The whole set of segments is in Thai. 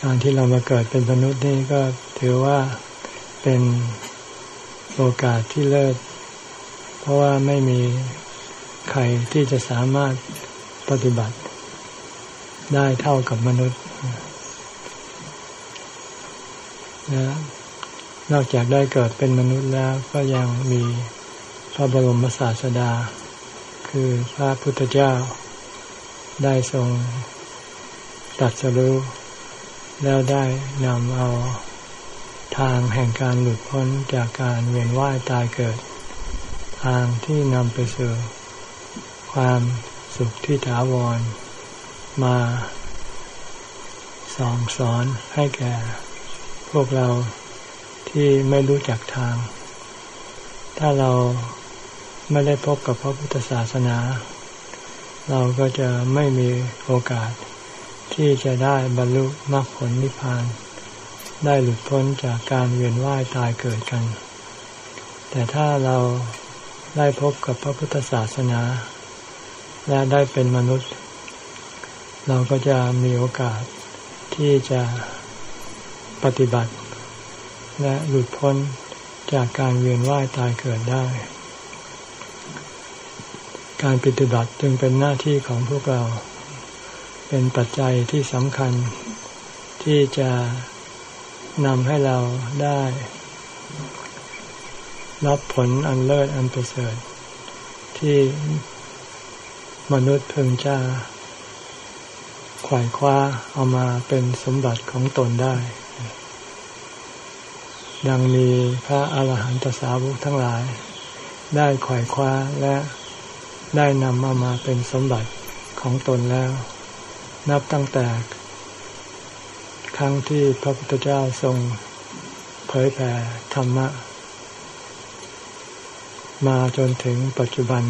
การที่เรามาเกิดเป็นมนุษย์นี่ก็ถือว่าเป็นโอกาสที่เลิศ เพราะว่าไม่มีใครที่จะสามารถปฏิบัติ ได้เท่ากับมนุษย์นะนอกจากได้เกิดเป็นมนุษย์แล้วก็ยังมีพระบรมศาสดา คือพระพุทธเจ้าได้ทรง ตัดสรู้แล้วได้นำเอาทางแห่งการหลุดพ้นจากการเวียนว่ายตายเกิด ทางที่นำไปสู่ความสุขที่ถาวร มาสองสอนให้แก่ พวกเราที่ไม่รู้จักทาง ถ้าเราไม่ได้พบกับพระพุทธศาสนา เราก็จะไม่มีโอกาส ที่จะได้บรรลุมรรคผลนิพพาน ได้หลุดพ้นจากการเวียนว่ายตายเกิดกัน แต่ถ้าเราได้พบกับพระพุทธศาสนา และได้เป็นมนุษย์ เราก็จะมีโอกาสที่จะปฏิบัติ และหลุดพ้นจากการเวียนว่ายตายเกิดได้ การปฏิบัติจึงเป็นหน้าที่ของพวกเรา เป็นปัจจัยที่สำคัญ ที่จะนำให้เราได้ รับผลอันเลิศอันประเสริฐที่มนุษย์พึงจะขวายคว้าเอามาเป็นสมบัติของตนได้ ดังมีพระอาหารหันตสาวกทั้งหลาย ได้ขวายคว้าและได้นำมามาเป็นสมบัติของตนแล้ว นับตั้งแต่ ครั้งที่พระพุทธเจ้าทรงเผยแผ่ธรรมะ มาจนถึงปัจจุบัน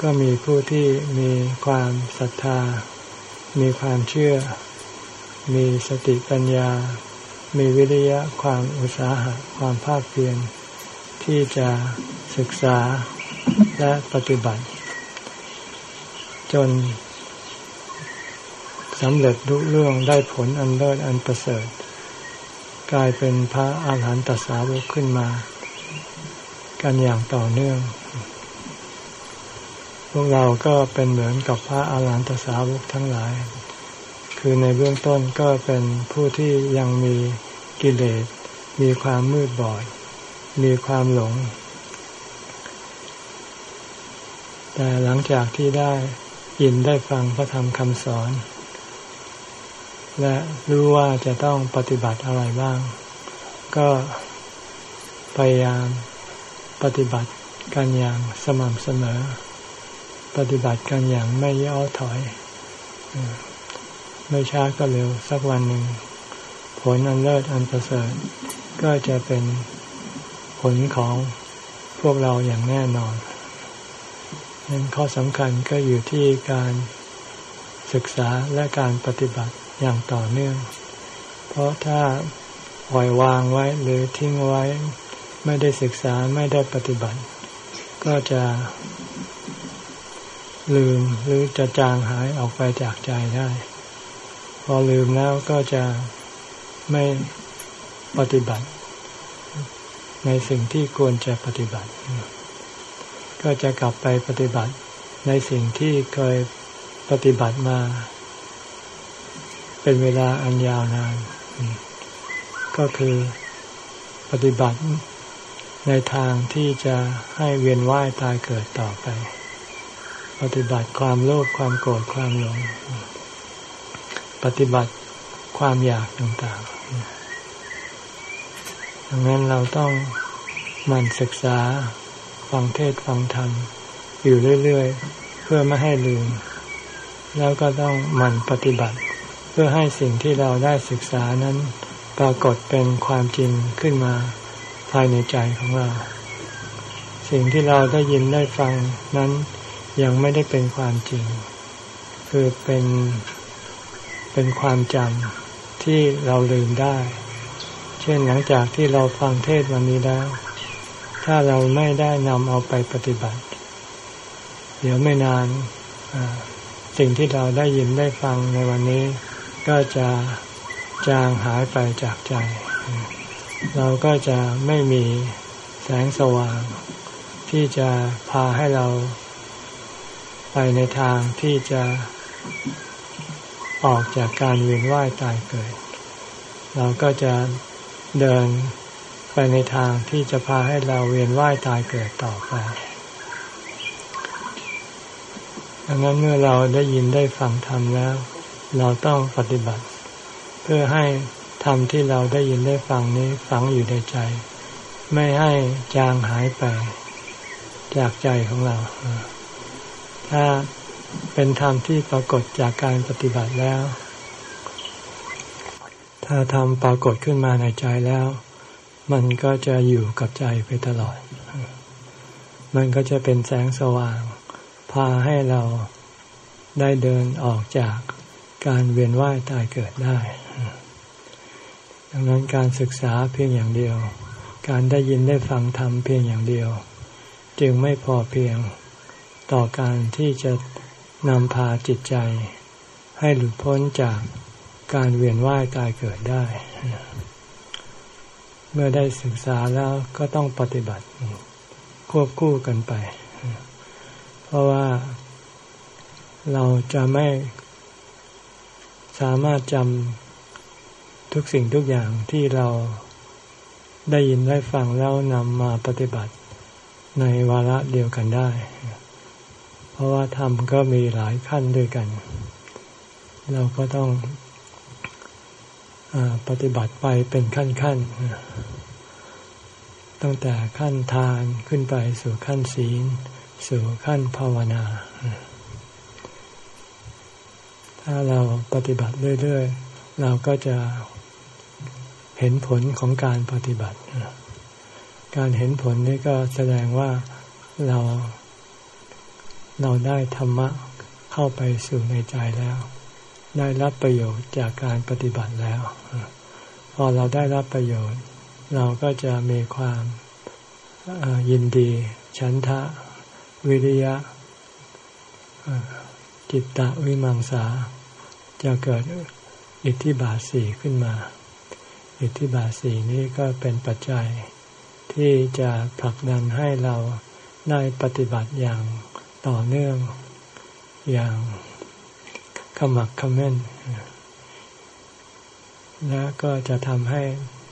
ก็มีผู้ที่มีความศรัทธา มีความเชื่อ มีสติปัญญา มีวิริยะความอุตสาหะความภาคเพียรที่จะศึกษาและปฏิบัติ จน สำเร็จลุเรื่องได้ผลอันเลิศอันประเสริฐ กลายเป็นพระอาหารหันตสาวกขึ้นมา กันอย่างต่อเนื่อง พวกเราก็เป็นเหมือนกับพระอาหารหันตสาวกทั้งหลาย คือในเบื้องต้นก็เป็นผู้ที่ยังมีกิเลส มีความมืดบอด มีความหลง แต่หลังจากที่ได้ยินได้ฟังพระธรรมคำสอน และรู้ว่าจะต้องปฏิบัติอะไรบ้าง ก็พยายามปฏิบัติกันอย่างสม่ำเสมอ ปฏิบัติกันอย่างไม่ย่อถอย ไม่ช้าก็เร็วสักวันหนึ่ง ผลอันเลิศอันประเสริฐ ก็จะเป็นผลของพวกเราอย่างแน่นอนนั้นข้อสำคัญก็อยู่ที่การศึกษาและการปฏิบัติ อย่างต่อเนื่อง เพราะถ้าปล่อยวางไว้หรือทิ้งไว้ ไม่ได้ศึกษาไม่ได้ปฏิบัติ ก็จะลืมหรือจะจางหายออกไปจากใจได้ พอลืมแล้วก็จะไม่ปฏิบัติ ในสิ่งที่ควรจะปฏิบัติ ก็จะกลับไปปฏิบัติในสิ่งที่เคยปฏิบัติมา เป็นเวลาอันยาวนาน ก็คือปฏิบัติในทางที่จะให้เวียนว่ายตายเกิดต่อไป ปฏิบัติความโลภความโกรธความหลง ปฏิบัติความอยากต่างๆดังนั้นเราต้องมันศึกษาฟังเทศฟังธรรมอยู่เรื่อย ๆ เพื่อไม่ให้ลืม แล้วก็ต้องมันปฏิบัติ พื่อให้สิ่งที่เราได้ศึกษานั้น ปรากฏเป็นความจริงขึ้นมาภายในใจของเรา สิ่งที่เราได้ยินได้ฟังนั้นยังไม่ได้เป็นความจริง คือเป็นเป็นความจำที่เราลืมได้ เช่นหลังจากที่เราฟังเทศวันนี้แล้ว ถ้าเราไม่ได้นำเอาไปปฏิบัติ เดี๋ยวไม่นานสิ่งที่เราได้ยินได้ฟังในวันนี้ ก็จะจางหายไปจากใจ เราก็จะไม่มีแสงสว่าง ที่จะพาให้เราไปในทางที่จะออกจากการเวียนว่ายตายเกิด เราก็จะเดินไปในทางที่จะพาให้เราเวียนว่ายตายเกิดต่อไปดังนั้นเมื่อเราได้ยินได้ฟังธรรมแล้ว เราต้องปฏิบัติ เพื่อให้ธรรมที่เราได้ยินได้ฟังนี้ฝังอยู่ในใจ ไม่ให้จางหายไป จากใจของเรา ถ้าเป็นธรรมที่ปรากฏจากการปฏิบัติแล้ว ถ้าธรรมปรากฏขึ้นมาในใจแล้ว มันก็จะอยู่กับใจไปตลอด มันก็จะเป็นแสงสว่าง พาให้เราได้เดินออกจาก การเวียนว่ายตายเกิดได้ ดังนั้นการศึกษาเพียงอย่างเดียว การได้ยินได้ฟังธรรมเพียงอย่างเดียว จึงไม่พอเพียงต่อการที่จะนำพาจิตใจ ให้หลุดพ้นจากการเวียนว่ายตายเกิดได้ เมื่อได้ศึกษาแล้วก็ต้องปฏิบัติ ควบคู่กันไป เพราะว่าเราจะไม่ สามารถจำทุกสิ่งทุกอย่างที่เราได้ยินได้ฟังแล้วนำมาปฏิบัติในวาระเดียวกันได้ เพราะว่าธรรมก็มีหลายขั้นด้วยกัน เราก็ต้องอปฏิบัติไปเป็นขั้นๆตั้งแต่ขั้นทานขึ้นไปสู่ขั้นศีล สู่ขั้นภาวนา ถ้าเราปฏิบัติเรื่อยๆ เราก็จะเห็นผลของการปฏิบัติ การเห็นผลนี่ก็แสดงว่าเราเราได้ธรรมะเข้าไปสู่ในใจแล้ว ได้รับประโยชน์จากการปฏิบัติแล้ว พอเราได้รับประโยชน์ เราก็จะมีความยินดีฉันทะ วิริยะจิตตะวิมังสา จะเกิดอิทธิบาทสี่ขึ้นมา อิทธิบาทสี่นี้ก็เป็นปัจจัย ที่จะผลักดันให้เราได้ปฏิบัติอย่างต่อเนื่องอย่างขมักขม้นและก็จะทำให้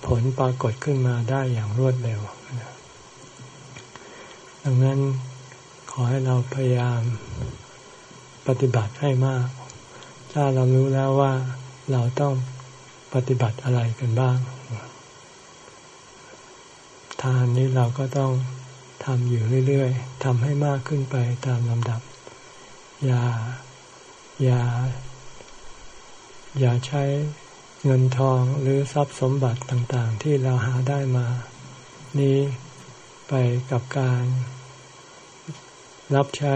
ผลปรากฏขึ้นมาได้อย่างรวดเร็ว ดังนั้นขอให้เราพยายามปฏิบัติให้มาก ถ้าเรารู้แล้วว่าเราต้องปฏิบัติอะไรกันบ้าง ทานนี้เราก็ต้องทำอยู่เรื่อยๆทำให้มากขึ้นไปตามลำดับ อย่า อย่า อย่าใช้เงินทองหรือทรัพย์สมบัติต่างๆ ที่เราหาได้มา นี้ไปกับการ รับใช้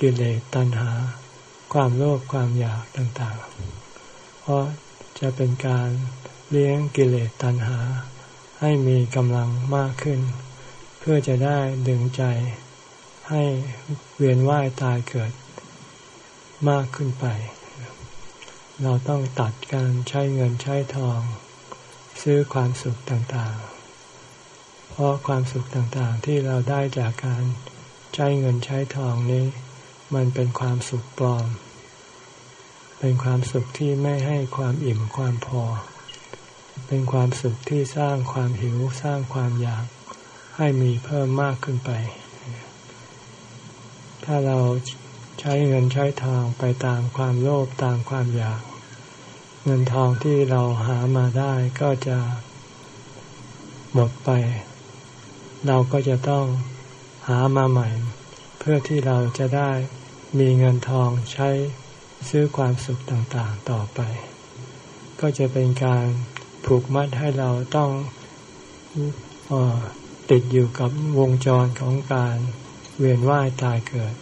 กิเลสตัณหา ความโลภความอยากต่างๆ เพราะจะเป็นการเลี้ยงกิเลสตัณหา ให้มีกำลังมากขึ้น เพื่อจะได้ดึงใจให้เวียนว่ายตายเกิดมากขึ้นไป เราต้องตัดการใช้เงินใช้ทอง ซื้อความสุขต่างๆ เพราะความสุขต่างๆที่เราได้จากการใช้เงินใช้ทองนี้ มันเป็นความสุขปลอม เป็นความสุขที่ไม่ให้ความอิ่มความพอ เป็นความสุขที่สร้างความหิวสร้างความอยากให้มีเพิ่มมากขึ้นไป ถ้าเราใช้เงินใช้ทองไปตามความโลภตามความอยาก เงินทองที่เราหามาได้ก็จะหมดไป เราก็จะต้องหามาใหม่ เพื่อที่เราจะได้ มีเงินทองใช้ซื้อความสุขต่างๆต่อไป ก็จะเป็นการผูกมัดให้เราต้องอติดอยู่กับวงจรของการเวียนว่ายตายเกิด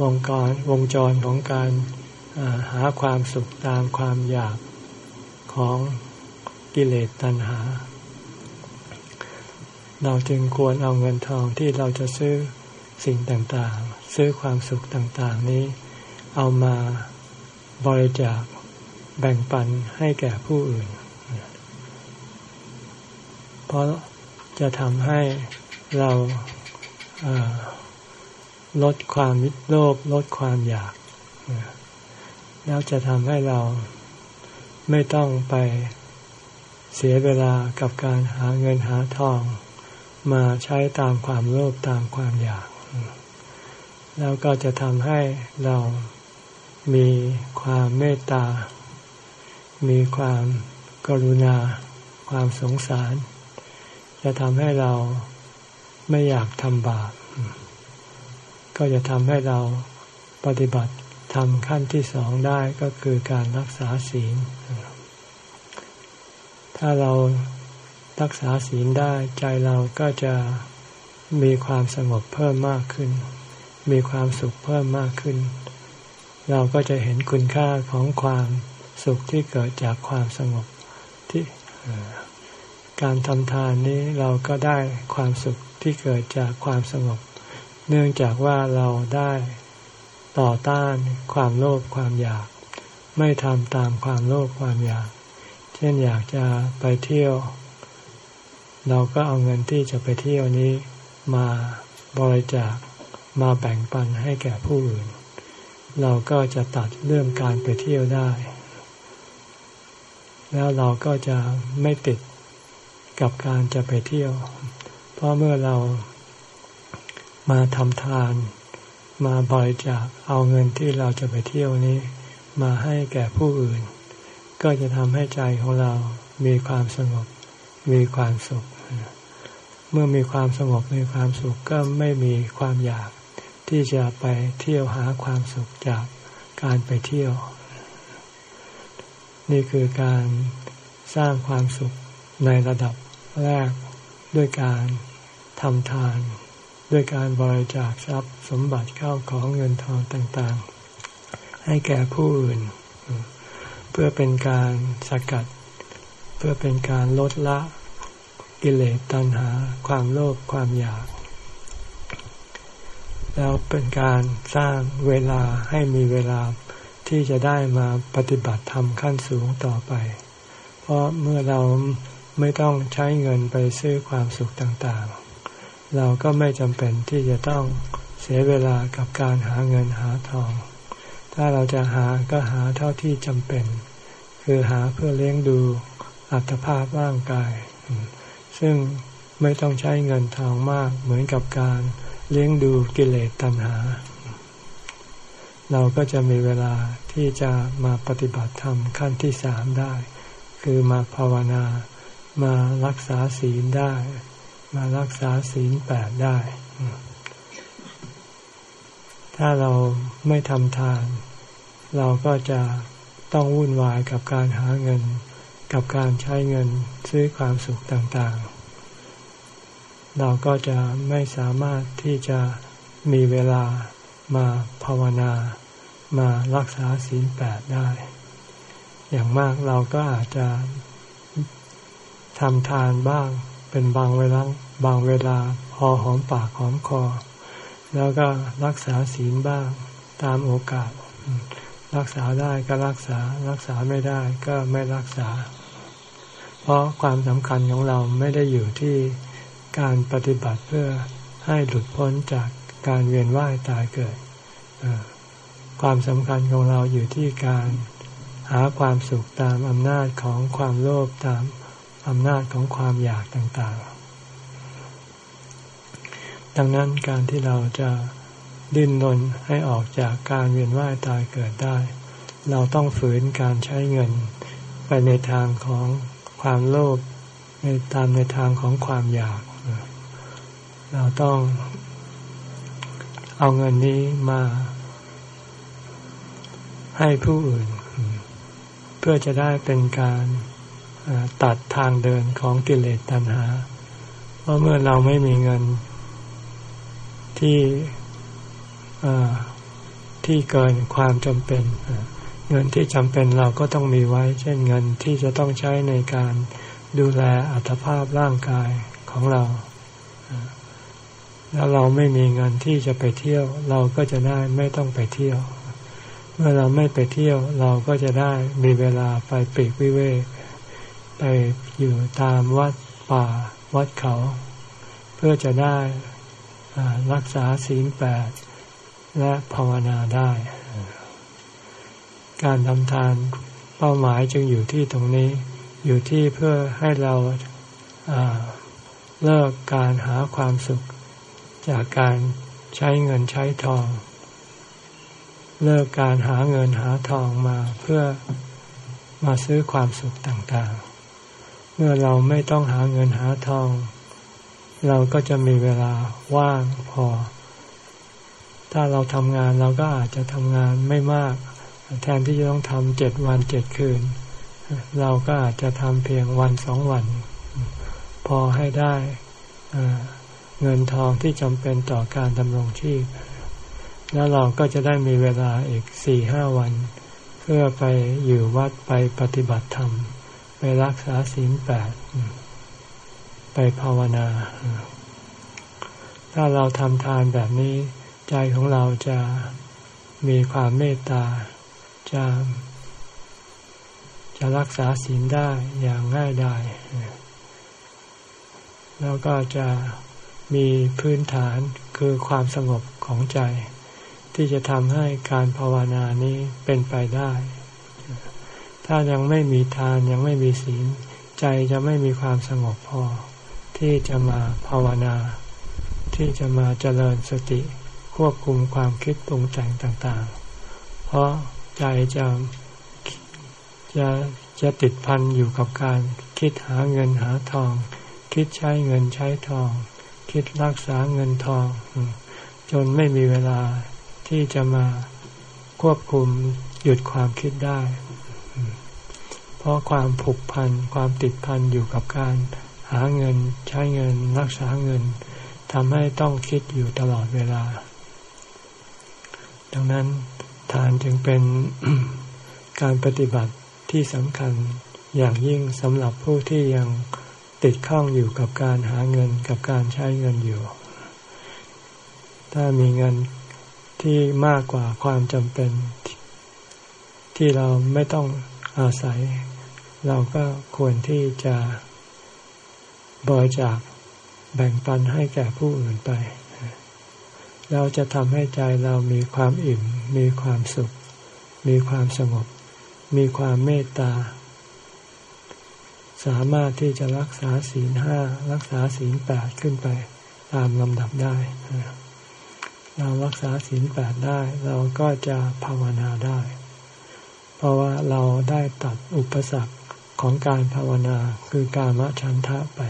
วงกรวงจรของการหาความสุขตามความอยากของกิเลสตัณหา เราจึงควรเอาเงินทองที่เราจะซื้อสิ่งต่างๆ ซื้อความสุขต่างๆนี้ เอามาบริจาคแบ่งปันให้แก่ผู้อื่น เพราะจะทำให้เราลดความวิตโลภลดความอยาก แล้วจะทำให้เราไม่ต้องไปเสียเวลากับการหาเงินหาทอง มาใช้ตามความโลภตามความอยาก แล้วก็จะทำให้เรามีความเมตตา มีความกรุณา ความสงสาร จะทำให้เราไม่อยากทำบาป ก็จะทำให้เราปฏิบัติทำขั้นที่สองได้ก็คือการรักษาศีล ถ้าเรารักษาศีลได้ใจเราก็จะมีความสงบเพิ่มมากขึ้น มีความสุขเพิ่มมากขึ้น เราก็จะเห็นคุณค่าของความสุขที่เกิดจากความสงบที่การทำทานนี้เราก็ได้ความสุขที่เกิดจากความสงบ เนื่องจากว่าเราได้ต่อต้านความโลภความอยาก ไม่ทำตามความโลภความอยาก เช่นอยากจะไปเที่ยว เราก็เอาเงินที่จะไปเที่ยวนี้มาบริจาค มาแบ่งปันให้แก่ผู้อื่น เราก็จะตัดเรื่องการไปเที่ยวได้ แล้วเราก็จะไม่ติดกับการจะไปเที่ยว เพราะเมื่อเรามาทำทาน มาบริจาคเอาเงินที่เราจะไปเที่ยวนี้ มาให้แก่ผู้อื่น ก็จะทำให้ใจของเรามีความสงบ มีความสุข เมื่อมีความสงบมีความสุขก็ไม่มีความอยาก ที่จะไปเที่ยวหาความสุขจากการไปเที่ยว นี่คือการสร้างความสุขในระดับแรกด้วยการทำทาน ด้วยการบริจาคทรัพย์สมบัติเข้าของเงินทองต่างๆ ให้แก่ผู้อื่น เพื่อเป็นการสกัด เพื่อเป็นการลดละกิเลสตัณหา ความโลภความอยาก แล้วเป็นการสร้างเวลาให้มีเวลาที่จะได้มาปฏิบัติธรรมขั้นสูงต่อไป เพราะเมื่อเราไม่ต้องใช้เงินไปซื้อความสุขต่างๆ เราก็ไม่จำเป็นที่จะต้องเสียเวลากับการหาเงินหาทอง ถ้าเราจะหาก็หาเท่าที่จำเป็น คือหาเพื่อเลี้ยงดูอัตภาพร่างกาย ซึ่งไม่ต้องใช้เงินทองมากเหมือนกับการ เลี้ยงดูกิเลสตัณหา เราก็จะมีเวลาที่จะมาปฏิบัติธรรมขั้นที่สามได้ คือมาภาวนา มารักษาศีลได้ มารักษาศีลแปดได้ ถ้าเราไม่ทำทาน เราก็จะต้องวุ่นวายกับการหาเงิน กับการใช้เงินซื้อความสุขต่างๆ เราก็จะไม่สามารถที่จะมีเวลามาภาวนา มารักษาศีลแปดได้ อย่างมากเราก็อาจจะทำทานบ้างเป็นบางเวลาบางเวลาพอหอมปากหอมคอ แล้วก็รักษาศีลบ้างตามโอกาส รักษาได้ก็รักษารักษาไม่ได้ก็ไม่รักษา เพราะความสำคัญของเราไม่ได้อยู่ที่ การปฏิบัติเพื่อให้หลุดพ้นจากการเวียนว่ายตายเกิด ความสำคัญของเราอยู่ที่การหาความสุขตามอำนาจของความโลภตามอำนาจของความอยากต่างๆ ดังนั้นการที่เราจะดิ้นรนให้ออกจากการเวียนว่ายตายเกิดได้ เราต้องฝืนการใช้เงินไปในทางของความโลภในตามในทางของความอยาก เราต้องเอาเงินนี้มาให้ผู้อื่น เพื่อจะได้เป็นการตัดทางเดินของกิเลสตัณหา เพราะเมื่อเราไม่มีเงินที่ที่เกินความจำเป็น เงินที่จำเป็นเราก็ต้องมีไว้ เช่นเงินที่จะต้องใช้ในการดูแลอัตภาพร่างกายของเรา แล้วเราไม่มีเงินที่จะไปเที่ยว เราก็จะได้ไม่ต้องไปเที่ยว เมื่อเราไม่ไปเที่ยว เราก็จะได้มีเวลาไปปีกวิเวกไปอยู่ตามวัดป่าวัดเขา เพื่อจะได้รักษาศีลแปดและภาวนาได้ การทำทานเป้าหมายจึงอยู่ที่ตรงนี้ อยู่ที่เพื่อให้เราเลิกการหาความสุข จากการใช้เงินใช้ทอง เลิกการหาเงินหาทองมาเพื่อมาซื้อความสุขต่างๆ เมื่อเราไม่ต้องหาเงินหาทอง เราก็จะมีเวลาว่างพอ ถ้าเราทำงานเราก็อาจจะทำงานไม่มาก แทนที่จะต้องทำเจ็ดวันเจ็ดคืน เราก็อาจจะทำเพียงวันสองวัน พอให้ได้ เงินทองที่จำเป็นต่อการดำรงชีพ แล้วเราก็จะได้มีเวลาอีกสี่ห้าวัน เพื่อไปอยู่วัดไปปฏิบัติธรรม ไปรักษาศีลแปดไปภาวนา ถ้าเราทำทานแบบนี้ใจของเราจะมีความเมตตาจะจะรักษาศีลได้อย่างง่ายดายแล้วก็จะ มีพื้นฐานคือความสงบของใจ ที่จะทำให้การภาวนานี้เป็นไปได้ ถ้ายังไม่มีทานยังไม่มีศีล ใจจะไม่มีความสงบพอ ที่จะมาภาวนา ที่จะมาเจริญสติควบคุมความคิดปรุงแต่งต่างๆ เพราะใจจะจะจะติดพันอยู่กับการคิดหาเงินหาทอง คิดใช้เงินใช้ทอง คิดรักษาเงินทอง จนไม่มีเวลาที่จะมาควบคุมหยุดความคิดได้ เพราะความผูกพันความติดพันอยู่กับการหาเงินใช้เงินรักษาเงินทำให้ต้องคิดอยู่ตลอดเวลา ดังนั้นทานจึงเป็นการปฏิบัติที่สำคัญอย่างยิ่งสำหรับผู้ที่ยัง ติดข้องอยู่กับการหาเงินกับการใช้เงินอยู่ ถ้ามีเงินที่มากกว่าความจำเป็น ที่เราไม่ต้องอาศัย เราก็ควรที่จะบริจาคแบ่งปันให้แก่ผู้อื่นไป เราจะทำให้ใจเรามีความอิ่ม มีความสุข มีความสงบ มีความเมตตา สามารถที่จะรักษาศีลห้ารักษาศีลแปดขึ้นไปตามลำดับได้ เรารักษาศีลแปดได้ เราก็จะภาวนาได้ เพราะว่าเราได้ตัดอุปสรรคของการภาวนาคือการมฉันทะไป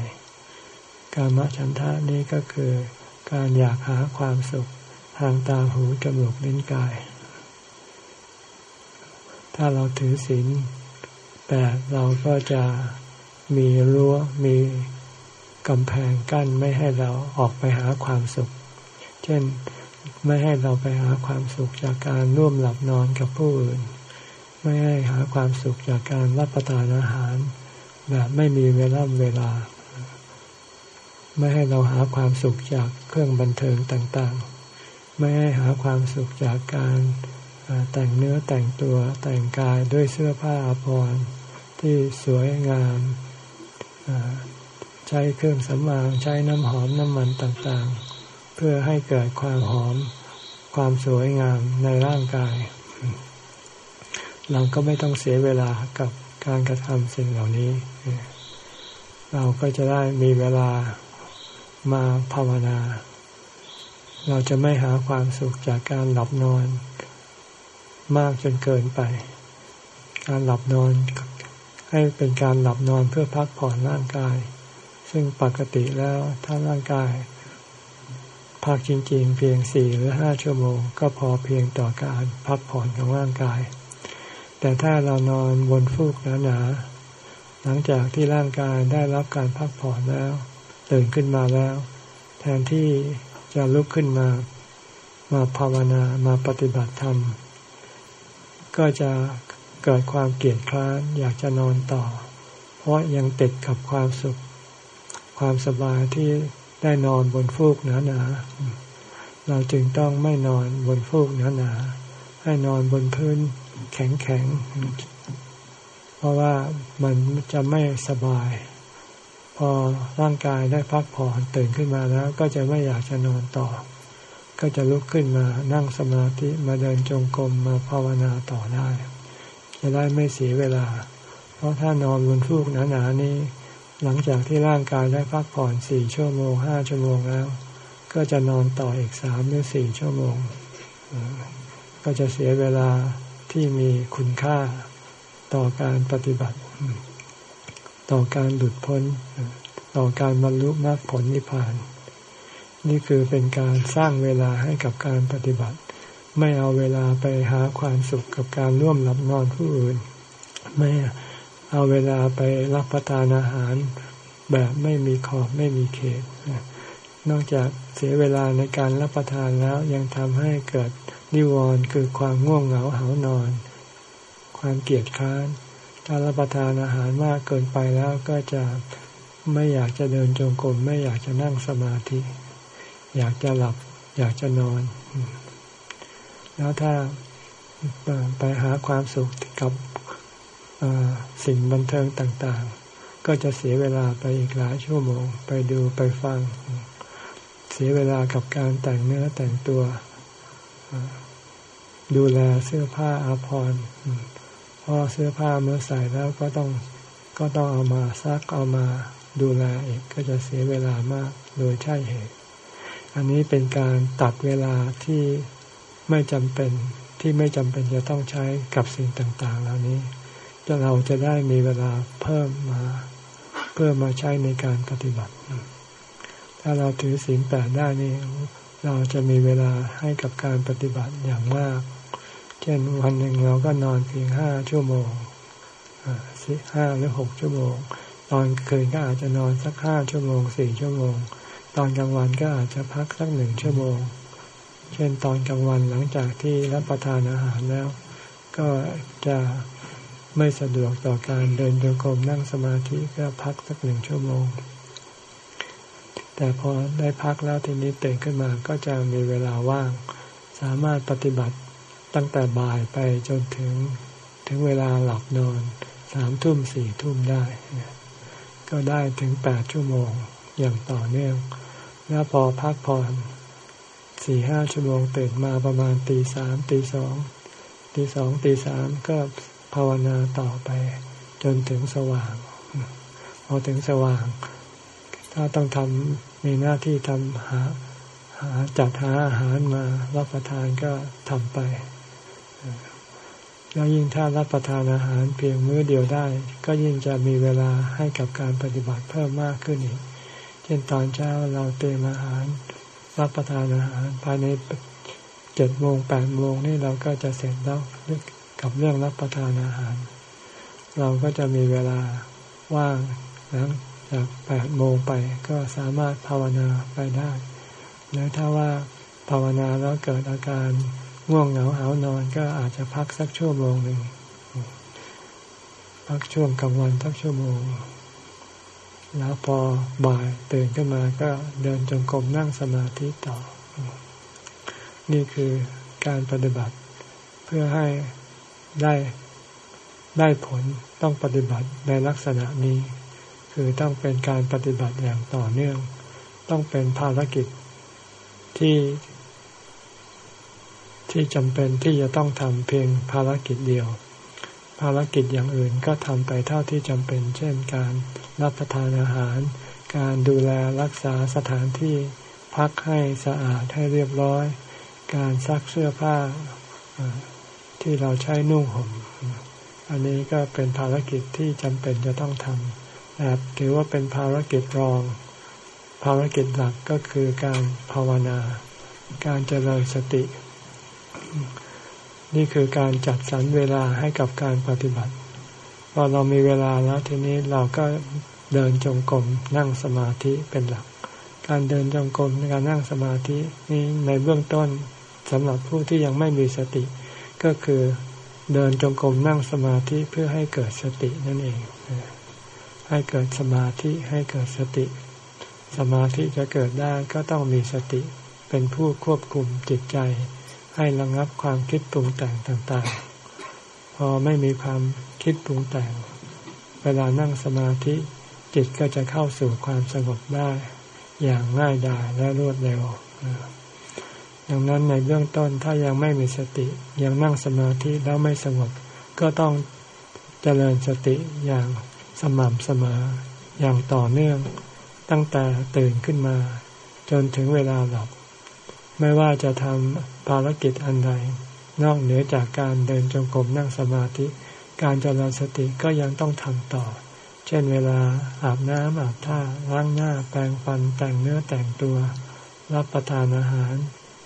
การมฉันทะนี้ก็คือการอยากหาความสุขทางตาหูจมูกลิ้นกาย ถ้าเราถือศีลแปดเราก็จะ มีรั้วมีกำแพงกั้นไม่ให้เราออกไปหาความสุข เช่นไม่ให้เราไปหาความสุขจากการร่วมหลับนอนกับผู้อื่น ไม่ให้หาความสุขจากการรับประทานอาหาร แบบไม่มีเวลาเวลา ไม่ให้เราหาความสุขจากเครื่องบันเทิงต่างๆ ไม่ให้หาความสุขจากการแต่งเนื้อแต่งตัวแต่งกายด้วยเสื้อผ้าอภรรที่สวยงาม ใช้เครื่องสำอางใช้น้ำหอมน้ำมันต่างๆ เพื่อให้เกิดความหอม ความสวยงามในร่างกาย เราก็ไม่ต้องเสียเวลากับการกระทำสิ่งเหล่านี้ เราก็จะได้มีเวลามาภาวนา เราจะไม่หาความสุขจากการหลับนอน มากจนเกินไป การหลับนอน ให้เป็นการหลับนอนเพื่อพักผ่อนร่างกาย ซึ่งปกติแล้วถ้าร่างกายพักจริงๆ เพียงสี่หรือห้าชั่วโมง ก็พอเพียงต่อการพักผ่อนของร่างกาย แต่ถ้าเรานอนบนฟูกหนาๆหลังจากที่ร่างกายได้รับการพักผ่อนแล้วตื่นขึ้นมาแล้ว แทนที่จะลุกขึ้นมา มาภาวนามาปฏิบัติธรรม ก็จะ เกิดความเกลียดคร้านอยากจะนอนต่อ เพราะยังติดกับความสุข ความสบายที่ได้นอนบนฟูกหนาๆเราจึงต้องไม่นอนบนฟูกหนาๆให้นอนบนพื้นแข็งๆเพราะว่ามันจะไม่สบาย พอร่างกายได้พักผ่อนตื่นขึ้นมาแล้ว ก็จะไม่อยากจะนอนต่อ ก็จะลุกขึ้นมานั่งสมาธิมาเดินจงกรมมาภาวนาต่อได้ จะได้ไม่เสียเวลา เพราะถ้านอนบนฟูกหนาๆนี้ หลังจากที่ร่างกายได้พักผ่อนสี่ชั่วโมงห้าชั่วโมงแล้ว ก็จะนอนต่ออีกสามหรือสี่ชั่วโมง ก็จะเสียเวลาที่มีคุณค่าต่อการปฏิบัติ ต่อการหลุดพ้น ต่อการบรรลุมรรคผลนิพพาน นี่คือเป็นการสร้างเวลาให้กับการปฏิบัติ ไม่เอาเวลาไปหาความสุขกับการร่วมหลับนอนผู้อื่น ไม่เอาเวลาไปรับประทานอาหารแบบไม่มีขอบไม่มีเขต นอกจากเสียเวลาในการรับประทานแล้วยังทำให้เกิดนิวรณ์คือความง่วงเหงาเหานอน ความเกียดค้านถ้ารับประทานอาหารมากเกินไปแล้วก็จะไม่อยากจะเดินจงกรมไม่อยากจะนั่งสมาธิ อยากจะหลับ อยากจะนอน แล้วถ้าไปหาความสุขกับสิ่งบันเทิงต่างๆ ก็จะเสียเวลาไปอีกหลายชั่วโมง ไปดูไปฟัง เสียเวลากับการแต่งเนื้อแต่งตัว ดูแลเสื้อผ้าอาภรณ์เพราะเสื้อผ้าเมื่อใส่แล้วก็ต้องก็ต้องเอามาซักเอามาดูแลอีกก็จะเสียเวลามากโดยใช่เหตุ อันนี้เป็นการตัดเวลาที่ ไม่จำเป็นที่ไม่จำเป็นจะต้องใช้กับสิ่งต่างๆ เหล่านี้จะเราจะได้มีเวลาเพิ่มมาเพื่อมาใช้ในการปฏิบัติ ถ้าเราถือศีลแปดได้นี่ เราจะมีเวลาให้กับการปฏิบัติอย่างมาก เช่นวันหนึ่งเราก็นอนเพียงห้าชั่วโมงสิห้าหรือหกชั่วโมง ตอนคืนก็อาจจะนอนสักห้าชั่วโมงสี่ชั่วโมง ตอนกลางวันก็อาจจะพักสักหนึ่งชั่วโมง เช่นตอนกลางวันหลังจากที่รับประทานอาหารแล้ว ก็จะไม่สะดวกต่อการเดินโยกมนั่งสมาธิก็พักสักหนึ่งชั่วโมง แต่พอได้พักแล้วทีนี้ตื่นขึ้นมาก็จะมีเวลาว่าง สามารถปฏิบัติตั้งแต่บ่ายไปจนถึงถึงเวลาหลับนอนสามทุ่มสี่ทุ่มได้ ก็ได้ถึงแปดชั่วโมงอย่างต่อเนื่อง แล้วพอพักผ่อน สี่ห้าชั่วโมงตื่นมาประมาณตีสามตีสองตีสองตีสามก็ภาวนาต่อไป จนถึงสว่าง พอถึงสว่าง ถ้าต้องทำมีหน้าที่ทำหาหาจัดหาอาหารมารับประทานก็ทำไป แล้วยิ่งถ้ารับประทานอาหารเพียงมื้อเดียวได้ ก็ยิ่งจะมีเวลาให้กับการปฏิบัติเพิ่มมากขึ้นอีก เช่นตอนเช้าเราเตรียมอาหาร รับประทานอาหารภายในเจ็ดโมงแปดโมงนี่เราก็จะเสร็จแล้วกับเรื่องรับประทานอาหาร เราก็จะมีเวลาว่างหลังจากแปดโมงไปก็สามารถภาวนาไปได้แล้วถ้าว่าภาวนาแล้วเกิดอาการง่วงเหงาหานอนก็อาจจะพักสักชั่วโมงหนึ่งพักช่วงกลางวันสักชั่วโมง แล้วพอบ่ายตื่นขึ้นมาก็เดินจงกรมนั่งสมาธิต่อ นี่คือการปฏิบัติเพื่อให้ได้ได้ผลต้องปฏิบัติในลักษณะนี้ คือต้องเป็นการปฏิบัติอย่างต่อเนื่อง ต้องเป็นภารกิจที่ที่จำเป็นที่จะต้องทำเพียงภารกิจเดียว ภารกิจอย่างอื่นก็ทำไปเท่าที่จำเป็น เช่นการรับประทานอาหาร การดูแลรักษาสถานที่พักให้สะอาดให้เรียบร้อย การซักเสื้อผ้าที่เราใช้นุ่งห่ม อันนี้ก็เป็นภารกิจที่จำเป็นจะต้องทำถือว่าเป็นภารกิจรอง ภารกิจหลักก็คือการภาวนา การเจริญสติ นี่คือการจัดสรรเวลาให้กับการปฏิบัติ พอเรามีเวลาแล้วทีนี้เราก็เดินจงกรมนั่งสมาธิเป็นหลัก การเดินจงกรมในการนั่งสมาธินี่ในเบื้องต้นสำหรับผู้ที่ยังไม่มีสติ ก็คือเดินจงกรมนั่งสมาธิเพื่อให้เกิดสตินั่นเอง ให้เกิดสมาธิให้เกิดสติ สมาธิจะเกิดได้ก็ต้องมีสติ เป็นผู้ควบคุมจิตใจ ให้ระงับความคิดปรุงแต่งต่างๆ พอไม่มีความคิดปรุงแต่ง เวลานั่งสมาธิจิตก็จะเข้าสู่ความสงบได้อย่างง่ายดายและรวดเร็วดังนั้นในเบื้องต้นถ้ายังไม่มีสติยังนั่งสมาธิแล้วไม่สงบก็ต้องเจริญสติอย่างสม่ำเสมออย่างต่อเนื่อง ตั้งแต่ตื่นขึ้นมา จนถึงเวลาหลับ ไม่ว่าจะทำภารกิจอันใด นอกเหนือจากการเดินจงกรมนั่งสมาธิ การเจริญสติก็ยังต้องทำต่อ เช่นเวลาอาบน้ำอาบท่าล้างหน้าแปรงฟันแต่งเนื้อแต่งตัว รับประทานอาหาร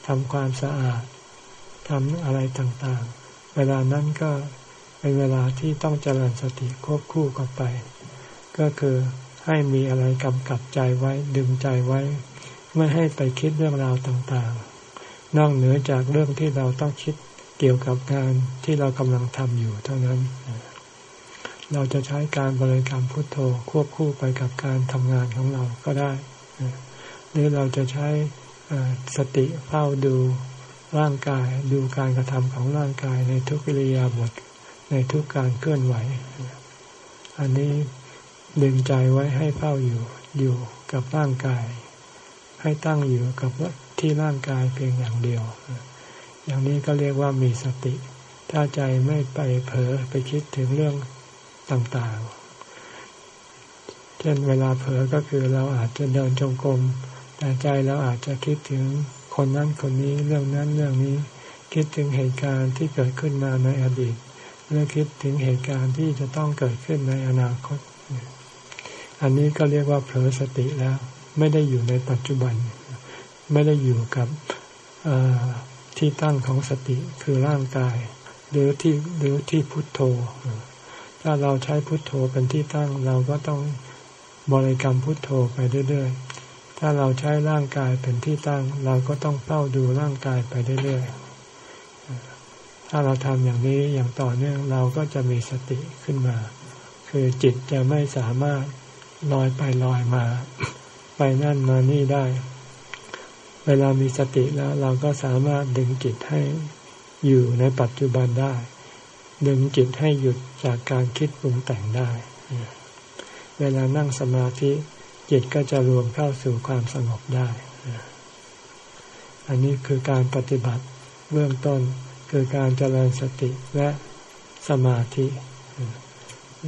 ทำความสะอาดทำอะไรต่างๆ เวลานั้นก็เป็นเวลาที่ต้องเจริญสติควบคู่กันไป ก็คือให้มีอะไรกำกับใจไว้ดึงใจไว้ ไม่ให้ไปคิดเรื่องราวต่างๆ นอกเหนือจากเรื่องที่เราต้องคิดเกี่ยวกับงานที่เรากำลังทำอยู่เท่านั้น เราจะใช้การบริกรรมพุทโธควบคู่ไปกับการทำงานของเราก็ได้ หรือเราจะใช้สติเฝ้าดูร่างกายดูการกระทำของร่างกายในทุกิริยาบทในทุกการเคลื่อนไหว อันนี้ดึงใจไว้ให้เฝ้าอยู่อยู่กับร่างกาย ให้ตั้งอยู่กับที่ร่างกายเพียงอย่างเดียว อย่างนี้ก็เรียกว่ามีสติ ถ้าใจไม่ไปเผลอไปคิดถึงเรื่องต่างๆ เช่นเวลาเผลอก็คือเราอาจจะเดินจงกรมแต่ใจเราอาจจะคิดถึงคนนั้นคนนี้เรื่องนั้นเรื่องนี้ คิดถึงเหตุการณ์ที่เกิดขึ้นมาในอดีตเรื่องคิดถึงเหตุการณ์ที่จะต้องเกิดขึ้นในอนาคต อันนี้ก็เรียกว่าเผลอสติแล้ว ไม่ได้อยู่ในปัจจุบัน ไม่ได้อยู่กับที่ตั้งของสติคือร่างกาย หรือที่หรือที่พุทโธ ถ้าเราใช้พุทโธเป็นที่ตั้งเราก็ต้องบริกรรมพุทโธไปเรื่อยๆ ถ้าเราใช้ร่างกายเป็นที่ตั้ง เราก็ต้องเฝ้าดูร่างกายไปเรื่อยๆ ถ้าเราทำอย่างนี้อย่างต่อเนื่องเราก็จะมีสติขึ้นมา คือจิตจะไม่สามารถลอยไปลอยมา ไปนั่นมานี่ได้ เวลามีสติแล้ว เราก็สามารถดึงจิตให้อยู่ในปัจจุบันได้ ดึงจิตให้หยุดจากการคิดปรุงแต่งได้ เวลานั่งสมาธิจิตก็จะรวมเข้าสู่ความสงบได้ อันนี้คือการปฏิบัติเบื้องต้นคือการเจริญสติและสมาธิ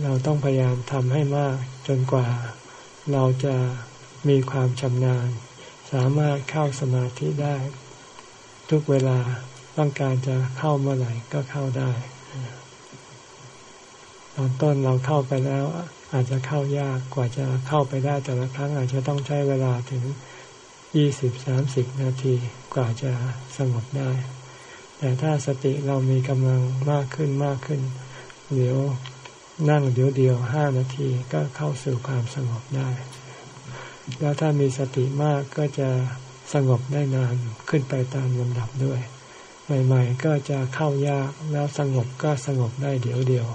เราต้องพยายามทำให้มากจนกว่าเราจะ มีความชำนาญ สามารถเข้าสมาธิได้ ทุกเวลาต้องการจะเข้าเมื่อไหร่ก็เข้าได้ ตอนต้นเราเข้าไปแล้ว อาจจะเข้ายากกว่าจะเข้าไปได้แต่ละครั้ง อาจจะต้องใช้เวลาถึงยี่สิบสามสิบนาทีกว่าจะสงบได้ แต่ถ้าสติเรามีกำลังมากขึ้นมากขึ้น เดี๋ยวนั่งเดี๋ยวเดียวห้านาทีก็เข้าสู่ความสงบได้ แล้วถ้ามีสติมากก็จะสงบได้นานขึ้นไปตามลำดับด้วย ใหม่ๆ ก็จะเข้ายากแล้วสงบก็สงบได้เดี๋ยวเดียว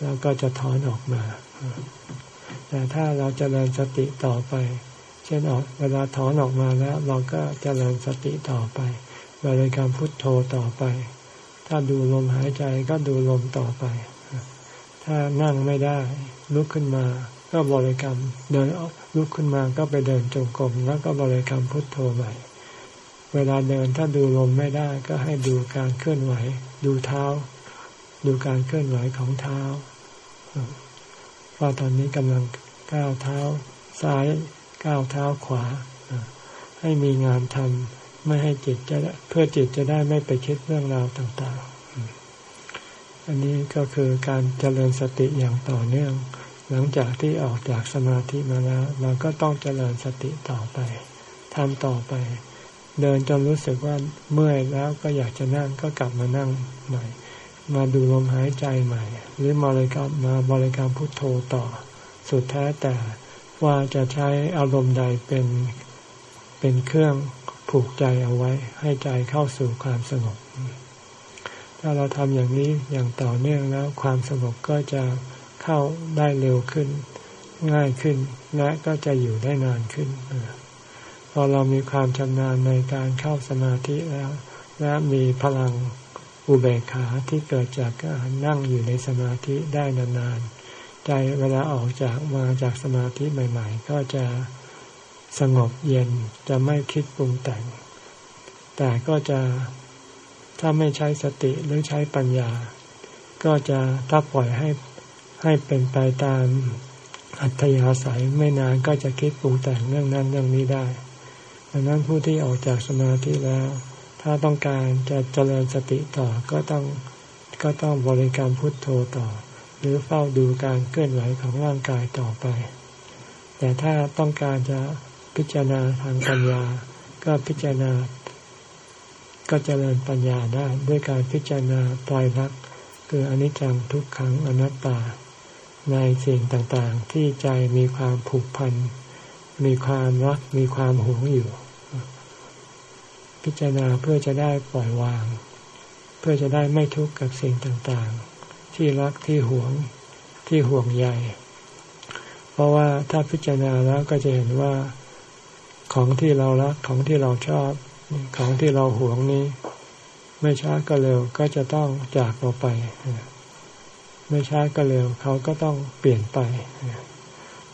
แล้วก็จะถอนออกมา แต่ถ้าเราจเจริญสติต่อไป เช่นออกเวลาถอนออกมาแล้ว เราก็จเจริญสติต่อไปบริกรรมพุทโธต่อไป ถ้าดูลมหายใจก็ดูลมต่อไป ถ้านั่งไม่ได้ลุกขึ้นมา ก็บริกรรมเดินลุกขึ้นมาก็ไปเดินจงกรมแล้วก็บริกรรมพุทโธใหม่ เวลาเดินถ้าดูลมไม่ได้ก็ให้ดูการเคลื่อนไหว ดูเท้า ดูการเคลื่อนไหวของเท้าว่าตอนนี้กำลังก้าวเท้าซ้ายก้าวเท้าขวา ให้มีงานทำไม่ให้จิตจะเพื่อจิตจะได้ไม่ไปคิดเรื่องราวต่าง ๆ อันนี้ก็คือการเจริญสติอย่างต่อเนื่อง หลังจากที่ออกจากสมาธิมาแล้ว เราก็ต้องเจริญสติต่อไปทำต่อไป เดินจนรู้สึกว่าเมื่อยแล้วก็อยากจะนั่งก็กลับมานั่งใหม่ มาดูลมหายใจใหม่ หรือมาบริกรรมมาบริกรรมพุทโธต่อ สุดแท้แต่ว่าจะใช้อารมณ์ใดเป็นเป็นเครื่องผูกใจเอาไว้ ให้ใจเข้าสู่ความสงบ ถ้าเราทำอย่างนี้อย่างต่อเนื่องแล้วความสงบก็จะ เข้าได้เร็วขึ้น ง่ายขึ้นและก็จะอยู่ได้นานขึ้นพอเรามีความชำนาญในการเข้าสมาธิแล้ว และมีพลังอุเบกขาที่เกิดจากการนั่งอยู่ในสมาธิได้นานๆใจเวลาออกจากมาจากสมาธิใหม่ ๆ ก็จะสงบเย็นจะไม่คิดปรุงแต่ง แต่ก็จะถ้าไม่ใช้สติหรือใช้ปัญญา ก็จะถ้าปล่อยให้ ให้เป็นไปตามอัธยาศัยไม่นานก็จะคิดปรุงแต่งเรื่องนั้นเรื่องนี้ได้ดังนั้นผู้ที่ออกจากสมาธิแล้ว ถ้าต้องการจะเจริญสติต่อก็ต้องก็ต้องบริกรรมพุทโธต่อ หรือเฝ้าดูการเคลื่อนไหวของร่างกายต่อไป แต่ถ้าต้องการจะพิจารณาทางปัญญา ก็พิจารณา ก็เจริญปัญญาได้ด้วยการพิจารณาตายรักคืออนิจจังทุกขังอนัตตา ในสิ่งต่างๆ ที่ใจมีความผูกพัน มีความรัก มีความหวงอยู่ พิจารณาเพื่อจะได้ปล่อยวาง เพื่อจะได้ไม่ทุกข์กับสิ่งต่างๆ ที่รักที่หวงที่ห่วงใยเพราะว่าถ้าพิจารณาแล้วก็จะเห็นว่าของที่เรารักของที่เราชอบ ของที่เราหวงนี้ ไม่ช้าก็เร็วก็จะต้องจากเราไป ไม่ช้าก็เร็วเขาก็ต้องเปลี่ยนไป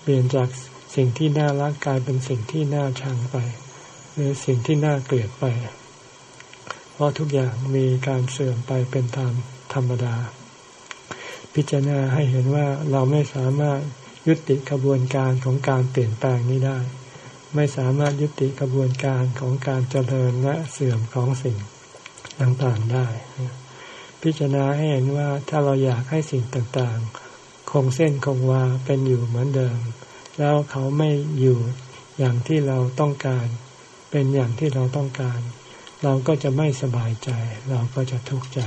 เปลี่ยนจากสิ่งที่น่ารักกลายเป็นสิ่งที่น่าชังไป หรือสิ่งที่น่าเกลียดไป เพราะทุกอย่างมีการเสื่อมไปเป็นตามธรรมดา พิจารณาให้เห็นว่าเราไม่สามารถยุติกระบวนการของการเปลี่ยนแปลงนี้ได้ ไม่สามารถยุติกระบวนการของการเจริญและเสื่อมของสิ่งต่างๆได้ พิจารณาให้เห็นว่าถ้าเราอยากให้สิ่งต่างๆ คงเส้นคงวาเป็นอยู่เหมือนเดิม แล้วเขาไม่อยู่อย่างที่เราต้องการ เป็นอย่างที่เราต้องการ เราก็จะไม่สบายใจ เราก็จะทุกข์ใจ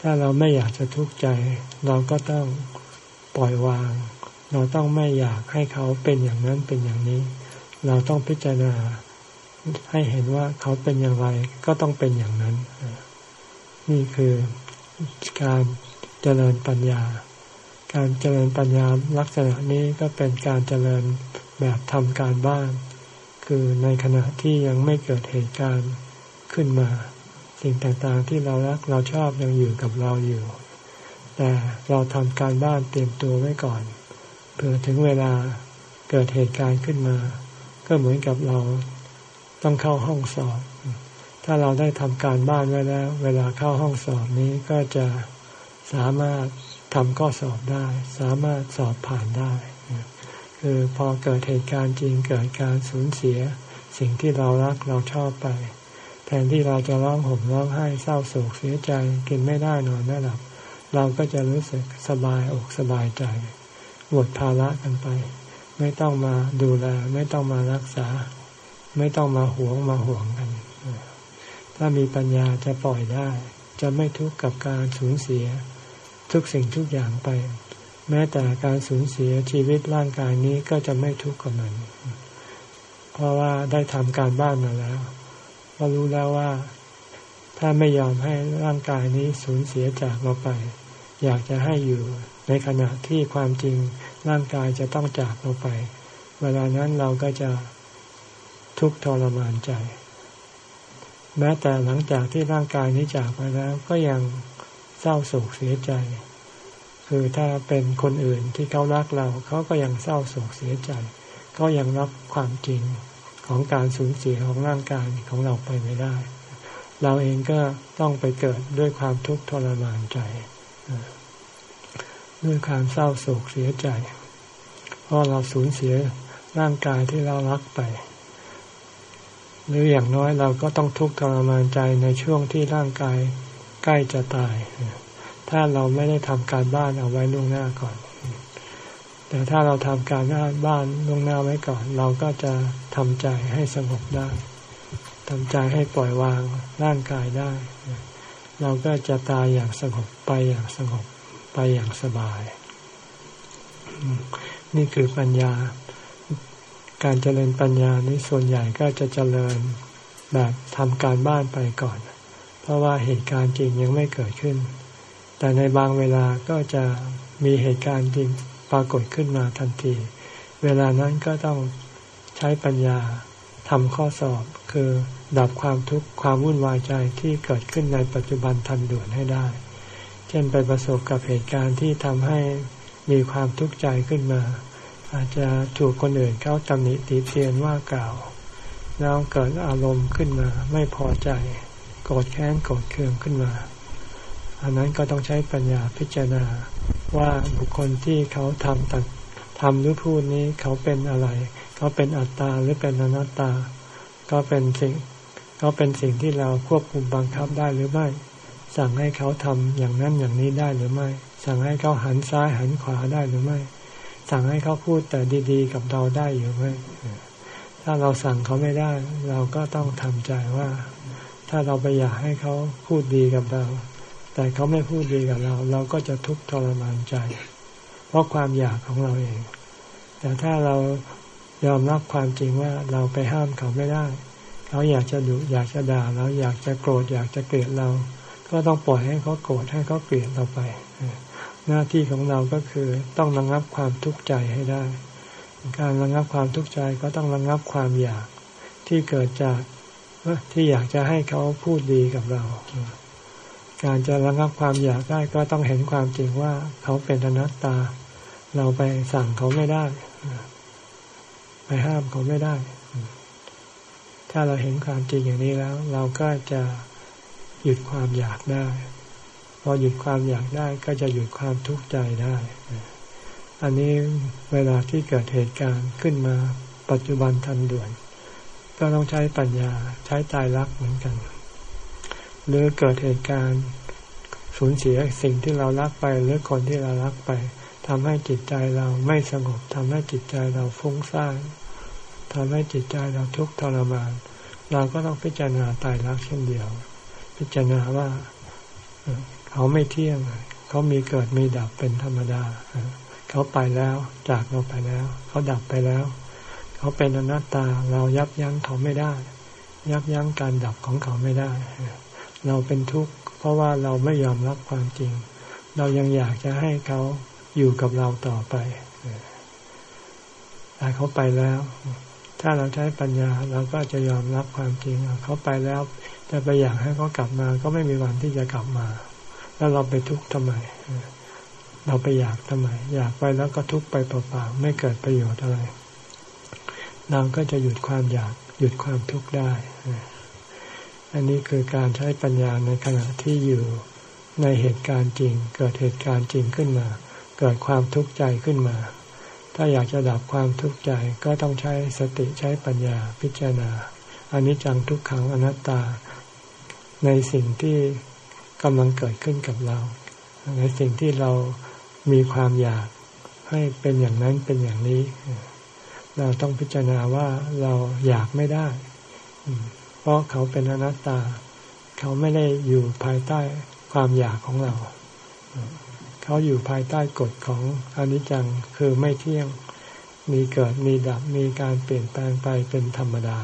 ถ้าเราไม่อยากจะทุกข์ใจ เราก็ต้องปล่อยวาง เราต้องไม่อยากให้เขาเป็นอย่างนั้นเป็นอย่างนี้ เราต้องพิจารณาให้เห็นว่าเขาเป็นอย่างไรก็ต้องเป็นอย่างนั้น นี่คือการเจริญปัญญา การเจริญปัญญาลักษณะนี้ก็เป็นการเจริญแบบทำการบ้าน คือในขณะที่ยังไม่เกิดเหตุการณ์ขึ้นมา สิ่งต่างๆที่เรารักเราชอบยังอยู่กับเราอยู่ แต่เราทำการบ้านเตรียมตัวไว้ก่อนเพื่อถึงเวลาเกิดเหตุการณ์ขึ้นมา ก็เหมือนกับเราต้องเข้าห้องสอบ ถ้าเราได้ทำการบ้านไว้แล้ว เวลาเข้าห้องสอบนี้ก็จะสามารถทำข้อสอบได้ สามารถสอบผ่านได้ คือพอเกิดเหตุการณ์จริงเกิดการสูญเสีย สิ่งที่เรารักเราชอบไป แทนที่เราจะร้องห่มร้องไห้เศร้าโศกเสียใจ กินไม่ได้นอนไม่หลับ เราก็จะรู้สึกสบายอกสบายใจหมดภาระกันไป ไม่ต้องมาดูแล ไม่ต้องมารักษา ไม่ต้องมาหวงมาห่วงกัน ถ้ามีปัญญาจะปล่อยได้ จะไม่ทุกข์กับการสูญเสีย ทุกสิ่งทุกอย่างไป แม้แต่การสูญเสียชีวิตร่างกายนี้ก็จะไม่ทุกข์กับมัน เพราะว่าได้ทำการบ้านมาแล้วก็รู้แล้วว่า ถ้าไม่ยอมให้ร่างกายนี้สูญเสียจากเราไป อยากจะให้อยู่ในขณะที่ความจริงร่างกายจะต้องจากเราไป เวลานั้นเราก็จะทุกข์ทรมานใจ แม้แต่หลังจากที่ร่างกายนี้จากไปแล้วก็ยังเศร้าโศกเสียใจ คือถ้าเป็นคนอื่นที่เขารักเราเขาก็ยังเศร้าโศกเสียใจ ก็ยังรับความจริงของการสูญเสียของร่างกายของเราไปไม่ได้ เราเองก็ต้องไปเกิดด้วยความทุกข์ทรมานใจ ด้วยความเศร้าโศกเสียใจ เพราะเราสูญเสียร่างกายที่เรารักไป หรืออย่างน้อยเราก็ต้องทุกข์ทรมานใจในช่วงที่ร่างกายใกล้จะตาย ถ้าเราไม่ได้ทำการบ้านเอาไว้ล่วงหน้าก่อน แต่ถ้าเราทำการบ้านล่วงหน้าไว้ก่อน เราก็จะทำใจให้สงบได้ทำใจให้ปล่อยวางร่างกายได้ เราก็จะตายอย่างสงบไปอย่างสงบไปอย่างสบาย นี่คือปัญญา การเจริญปัญญานี้ส่วนใหญ่ก็จะเจริญแบบทำการบ้านไปก่อน เพราะว่าเหตุการณ์จริงยังไม่เกิดขึ้น แต่ในบางเวลาก็จะมีเหตุการณ์จริงปรากฏขึ้นมาทันที เวลานั้นก็ต้องใช้ปัญญาททำข้อสอบคือดับความทุกข์ความวุ่นวายใจที่เกิดขึ้นในปัจจุบันทันด่วนให้ได้ เช่นไปประสบกับเหตุการณ์ที่ทำให้มีความทุกข์ใจขึ้นมา อาจจะถูกคนอื่นเขาตำหนิติเตียนว่ากล่าว แล้วเกิดอารมณ์ขึ้นมา ไม่พอใจ โกรธแค้นโกรธเคืองขึ้นมา อันนั้นก็ต้องใช้ปัญญาพิจารณาว่าบุคคลที่เขาทำตัดทำหรือพูดนี้เขาเป็นอะไร เขาเป็นอัตตาหรือเป็นอนัตตา ก็เป็นสิ่งก็เป็นสิ่งที่เราควบคุมบังคับได้หรือไม่ สั่งให้เขาทำอย่างนั้นอย่างนี้ได้หรือไม่ สั่งให้เขาหันซ้ายหันขวาได้หรือไม่ สั่งให้เขาพูดแต่ดี ๆ กับเราได้หรือไหมถ้าเราสั่งเขาไม่ได้ เราก็ต้องทำใจว่า ถ้าเราไปอยากให้เขาพูดดีกับเรา แต่เขาไม่พูดดีกับเรา เราก็จะทุกข์ทรมานใจ เพราะความอยากของเราเอง แต่ถ้าเรายอมรับความจริงว่าเราไปห้ามเขาไม่ได้ เขาอยากจะดุอยากจะด่าเราอยากจะโกรธอยากจะเกลียดเรา ก็ต้องปล่อยให้เขาโกรธให้เขาเกลียดเราไป หน้าที่ของเราก็คือต้องระงับความทุกข์ใจให้ได้ การระงับความทุกข์ใจก็ต้องระงับความอยากที่เกิดจากที่อยากจะให้เขาพูดดีกับเรา การจะระงับความอยากได้ก็ต้องเห็นความจริงว่าเขาเป็นอนัตตา เราไปสั่งเขาไม่ได้ ไปห้ามเขาไม่ได้ ถ้าเราเห็นความจริงอย่างนี้แล้ว เราก็จะหยุดความอยากได้ พอหยุดความอยากได้ก็จะหยุดความทุกข์ใจได้ อันนี้เวลาที่เกิดเหตุการณ์ขึ้นมาปัจจุบันทันด่วน ก็ต้องใช้ปัญญาใช้ตายรักเหมือนกัน หรือเกิดเหตุการณ์สูญเสียสิ่งที่เรารักไป หรือคนที่เรารักไปทำให้จิตใจเราไม่สงบทำให้จิตใจเราฟุ้งซ่านทำให้จิตใจเราทุกข์ทรมาน เราก็ต้องพิจารณาตายรักเช่นเดียว พิจารณาว่า เขาไม่เที่ยง เขามีเกิดมีดับเป็นธรรมดา เขาไปแล้วจากเราไปแล้ว เขาดับไปแล้ว เขาเป็นอนัตตาเรายับยั้งเขาไม่ได้ ยับยั้งการดับของเขาไม่ได้ เราเป็นทุกข์เพราะว่าเราไม่ยอมรับความจริง เรายังอยากจะให้เขาอยู่กับเราต่อไปแต่เขาไปแล้ว ถ้าเราใช้ปัญญาเราก็จะยอมรับความจริงเขาไปแล้ว จะไปอยากให้เขากลับมา ก็ไม่มีวันที่จะกลับมา แล้วเราไปทุกข์ทำไม เราไปอยากทำไม อยากไปแล้วก็ทุกข์ไปเปล่าๆไม่เกิดประโยชน์อะไร เราก็จะหยุดความอยากหยุดความทุกข์ได้ อันนี้คือการใช้ปัญญาในขณะที่อยู่ในเหตุการณ์จริง เกิดเหตุการณ์จริงขึ้นมา เกิดความทุกข์ใจขึ้นมา ถ้าอยากจะดับความทุกข์ใจก็ต้องใช้สติใช้ปัญญาพิจารณาอนิจจังทุกขังอนัตตา ในสิ่งที่ กำลังเกิดขึ้นกับเรา ในสิ่งที่เรามีความอยากให้เป็นอย่างนั้นเป็นอย่างนี้ เราต้องพิจารณาว่าเราอยากไม่ได้ เพราะเขาเป็นอนัตตา เขาไม่ได้อยู่ภายใต้ความอยากของเรา เขาอยู่ภายใต้กฎของอนิจจังคือไม่เที่ยง มีเกิดมีดับมีการเปลี่ยนแปลงไปเป็นธรรมดา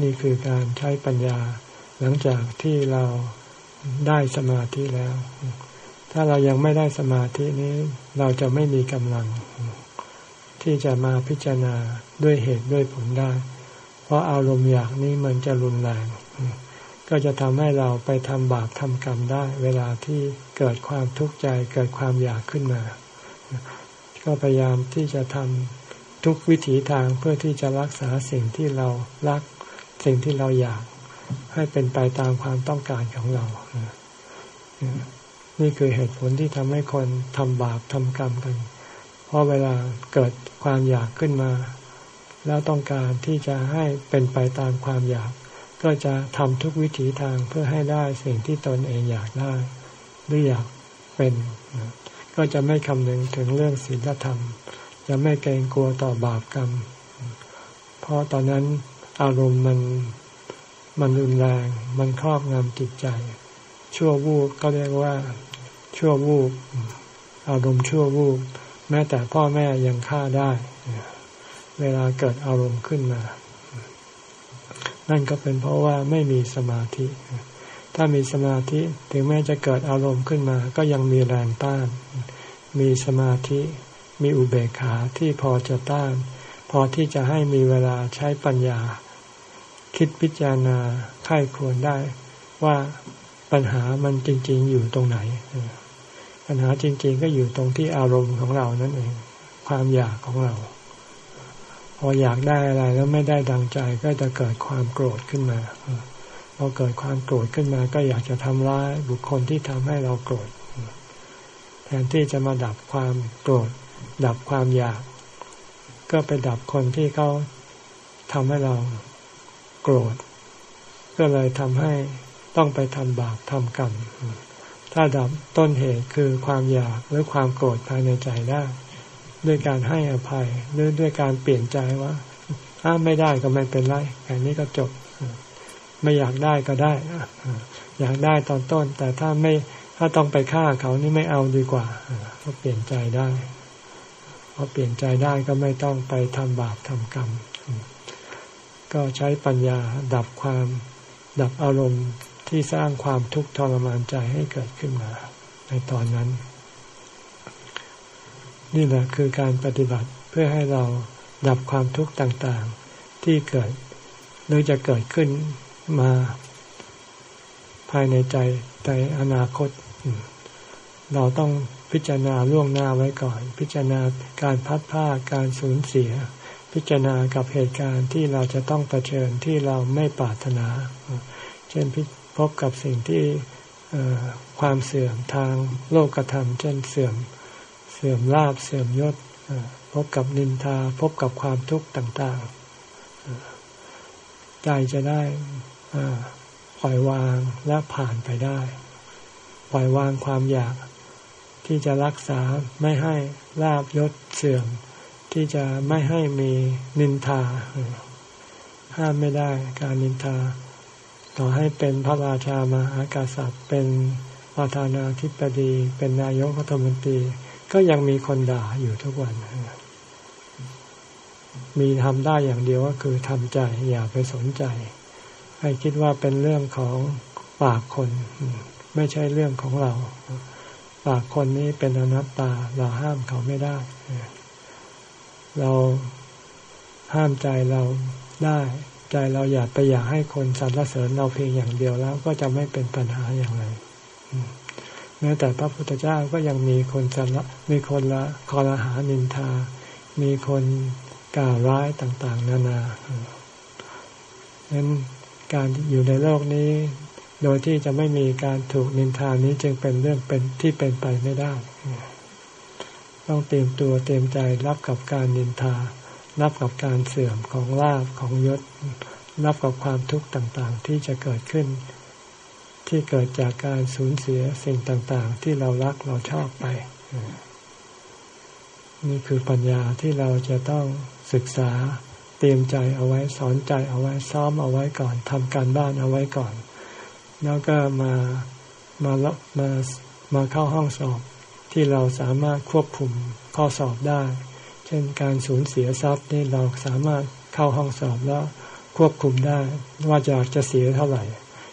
นี่คือการใช้ปัญญา หลังจากที่เราได้สมาธิแล้ว ถ้าเรายังไม่ได้สมาธินี้ เราจะไม่มีกำลัง ที่จะมาพิจารณาด้วยเหตุด้วยผลได้ เพราะอารมณ์อยากนี้มันจะรุนแรง ก็จะทำให้เราไปทำบาปทำกรรมได้ เวลาที่เกิดความทุกข์ใจเกิดความอยากขึ้นมา ก็พยายามที่จะทำทุกวิถีทางเพื่อที่จะรักษาสิ่งที่เรารักสิ่งที่เราอยาก ให้เป็นไปตามความต้องการของเรา นี่คือเหตุผลที่ทำให้คนทำบาปทำกรรมกัน เพราะเวลาเกิดความอยากขึ้นมา แล้วต้องการที่จะให้เป็นไปตามความอยาก ก็จะทำทุกวิถีทางเพื่อให้ได้สิ่งที่ตนเองอยากได้ หรืออยากเป็น ก็จะไม่คำนึงถึงเรื่องศีลธรรม จะไม่เกรงกลัวต่อบาปกรรม เพราะตอนนั้นอารมณ์มัน มันรุนแรง มันครอบงำจิตใจ ชั่ววูบก็เรียกว่า ชั่ววูบอารมณ์ชั่ววูบแม้แต่พ่อแม่ยังฆ่าได้ เวลาเกิดอารมณ์ขึ้นมา นั่นก็เป็นเพราะว่าไม่มีสมาธิ ถ้ามีสมาธิถึงแม้จะเกิดอารมณ์ขึ้นมา ก็ยังมีแรงต้าน มีสมาธิ มีอุเบกขาที่พอจะต้าน พอที่จะให้มีเวลาใช้ปัญญา คิดพิจารณาไข้ควรได้ว่าปัญหามันจริง ๆ อยู่ตรงไหน ปัญหาจริง ๆ ก็อยู่ตรงที่อารมณ์ของเรานั่นเอง ความอยากของเรา พออยากได้อะไรแล้วไม่ได้ดังใจก็จะเกิดความโกรธขึ้นมาพอเกิดความโกรธขึ้นมา ก็อยากจะทำร้ายบุคคลที่ทำให้เราโกรธแทนที่จะมาดับความโกรธ ดับความอยาก ก็ไปดับคนที่เขาทำให้เรา โกรธ ก็เลยทำให้ต้องไปทำบาปทำกรรม ถ้าดับต้นเหตุคือความอยากหรือความโกรธภายในใจได้ ด้วยการให้อภัยหรือด้วยการเปลี่ยนใจว่าถ้าไม่ได้ก็ไม่เป็นไรแค่นี้ก็จบ ไม่อยากได้ก็ได้อยากได้ตอนต้น แต่ถ้าไม่ถ้าต้องไปฆ่าเขานี่ไม่เอาดีกว่าก็เปลี่ยนใจได้พอเปลี่ยนใจได้ก็ไม่ต้องไปทำบาปทำกรรม ก็ใช้ปัญญาดับความดับอารมณ์ที่สร้างความทุกข์ทรมานใจให้เกิดขึ้นมา ในตอนนั้น นี่แหละคือการปฏิบัติเพื่อให้เราดับความทุกข์ต่างๆ ที่เกิดหรือจะเกิดขึ้นมา ภายในใจในอนาคต เราต้องพิจารณาล่วงหน้าไว้ก่อน พิจารณาการพัดผ้าการสูญเสีย พิจารณากับเหตุการณ์ที่เราจะต้องเผชิญที่เราไม่ปรารถนา เช่นพบกับสิ่งที่ความเสื่อมทางโลกธรรม เช่นเสื่อมเสื่อมลาบเสื่อมยศพบกับนินทาพบกับความทุกข์ต่างๆ ใจจะได้ปล่อยวางและผ่านไปได้ ปล่อยวางความอยากที่จะรักษาไม่ให้ลาบยศเสื่อม ที่จะไม่ให้มีนินทา ห้ามไม่ได้การนินทา ต่อให้เป็นพระราชามหากษัตริย์เป็นประธานาธิบดี เป็นนายกรัฐมนตรี ก็ยังมีคนด่าอยู่ทุกวัน มีทำได้อย่างเดียวก็คือทำใจอย่าไปสนใจ ให้คิดว่าเป็นเรื่องของปากคน ไม่ใช่เรื่องของเรา ปากคนนี้เป็นอนัตตาเราห้ามเขาไม่ได้ เราห้ามใจเราได้ ใจเราอยากไปอยากให้คนสรรเสริญเราเพียงอย่างเดียวแล้ว ก็จะไม่เป็นปัญหาอย่างไรแม้แต่พระพุทธเจ้าก็ยังมีคนสรรมีคนละคอรหานินทา มีคนกล่าวร้ายต่างๆ นานาดังนั้นการอยู่ในโลกนี้ โดยที่จะไม่มีการถูกนินทานี้จึงเป็นเรื่องเป็นที่เป็นไปไม่ได้ ต้องเตรียมตัวเตรียมใจรับกับการนินทา รับกับการเสื่อมของลาภของยศ รับกับความทุกข์ต่างๆ ที่จะเกิดขึ้น ที่เกิดจากการสูญเสียสิ่งต่างๆ ที่เรารักเราชอบไป นี่คือปัญญาที่เราจะต้องศึกษาเตรียมใจเอาไว้สอนใจเอาไว้ซ้อมเอาไว้ก่อนทำการบ้านเอาไว้ก่อน แล้วก็มามามามาเข้าห้องสอบ ที่เราสามารถควบคุมข้อสอบได้ เช่นการสูญเสียทรัพย์นี่เราสามารถเข้าห้องสอบแล้วควบคุมได้ว่าจะจะเสียเท่าไหร่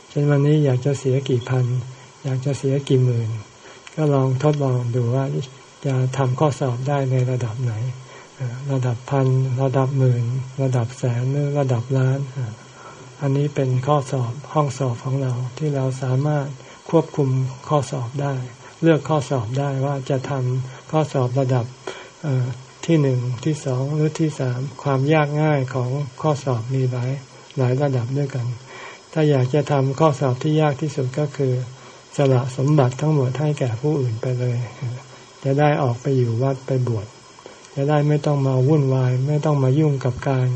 เช่นวันนี้อยากจะเสียกี่พัน อยากจะเสียกี่หมื่น ก็ลองทดลองดูว่าจะทำข้อสอบได้ในระดับไหน ระดับพัน ระดับหมื่น ระดับแสนหรือระดับล้าน อันนี้เป็นข้อสอบห้องสอบของเราที่เราสามารถควบคุมข้อสอบได้ เลือกข้อสอบได้ว่าจะทำข้อสอบระดับที่หนึ่งที่สองหรือที่สามความยากง่ายของข้อสอบมีหลายหลายระดับด้วยกัน ถ้าอยากจะทำข้อสอบที่ยากที่สุดก็คือ สละสมบัติทั้งหมดให้แก่ผู้อื่นไปเลย จะได้ออกไปอยู่วัดไปบวชจะได้ไม่ต้องมาวุ่นวาย ไม่ต้องมายุ่งกับการ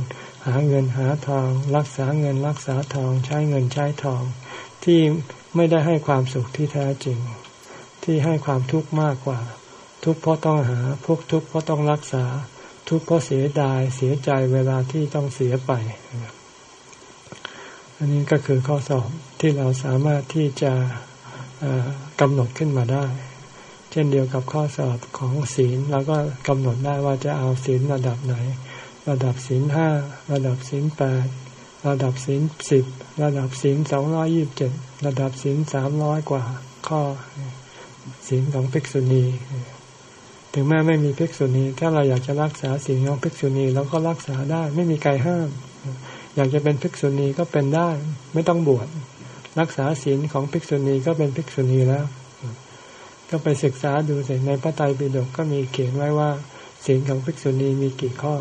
หาเงินหาทอง รักษาเงินรักษาทอง ใช้เงินใช้ทอง ที่ไม่ได้ให้ความสุขที่แท้จริง ที่ให้ความทุกข์มากกว่า ทุกข์เพราะต้องหา พวกทุกข์เพราะต้องรักษา ทุกข์เพราะเสียดายเสียใจเวลาที่ต้องเสียไป อันนี้ก็คือข้อสอบที่เราสามารถที่จะกำหนดขึ้นมาได้ เช่นเดียวกับข้อสอบของศีลเราก็กำหนดได้ว่าจะเอาศีลระดับไหน ระดับศีลห้าระดับศีลแปดระดับศีลสิบระดับศีลสองร้อยี่บเจ็ดระดับศีลสามร้อยกว่าข้อ ศีลของภิกษุณี ถึงแม้ไม่มีภิกษุณี ถ้าเราอยากจะรักษาสิ่งของภิกษุณีเราก็รักษาได้ ไม่มีใครห้าม อยากจะเป็นภิกษุณีก็เป็นได้ ไม่ต้องบวชรักษาศีลของภิกษุณีก็เป็นภิกษุณีแล้ว ก็ไปศึกษาดูสิในพระไตรปิฎกก็มีเขียนไว้ว่าศีลของภิกษุณีมีกี่ข้อ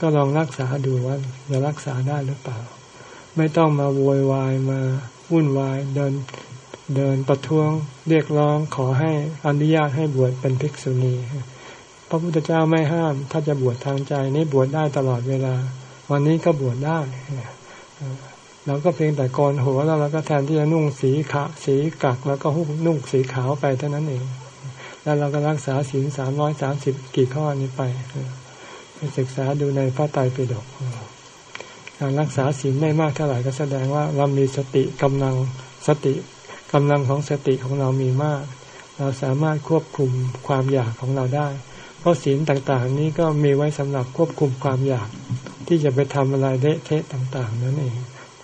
ก็ลองรักษาดูว่าจะรักษาได้หรือเปล่า ไม่ต้องมาโวยวายมาวุ่นวายเดิน เดินประท้วงเรียกร้องขอให้อนุญาตให้บวชเป็นภิกษุณี พระพุทธเจ้าไม่ห้าม ถ้าจะบวชทางใจนี่บวชได้ตลอดเวลา วันนี้ก็บวชได้เราก็เพียงแต่กรหัวแล้วเราก็แทนที่จะนุ่งสีขาวสีกักแล้วก็หุ้นุ่งสีขาวไปเท่านั้นเอง แล้วเราก็รักษาศีลสามร้อยสามสิบกี่ข้อนี้ไปไปศึกษาดูในพระไตรปิฎกการรักษาศีลไม่มากเท่าไหร่ก็แสดงว่าเรามีสติกำลังสติ กำลังของสติของเรามีมาก เราสามารถควบคุมความอยากของเราได้ เพราะศีลต่างๆ นี้ก็มีไว้สำหรับควบคุมความอยาก ที่จะไปทำอะไรเละเทะต่าง ๆ นั่นเอง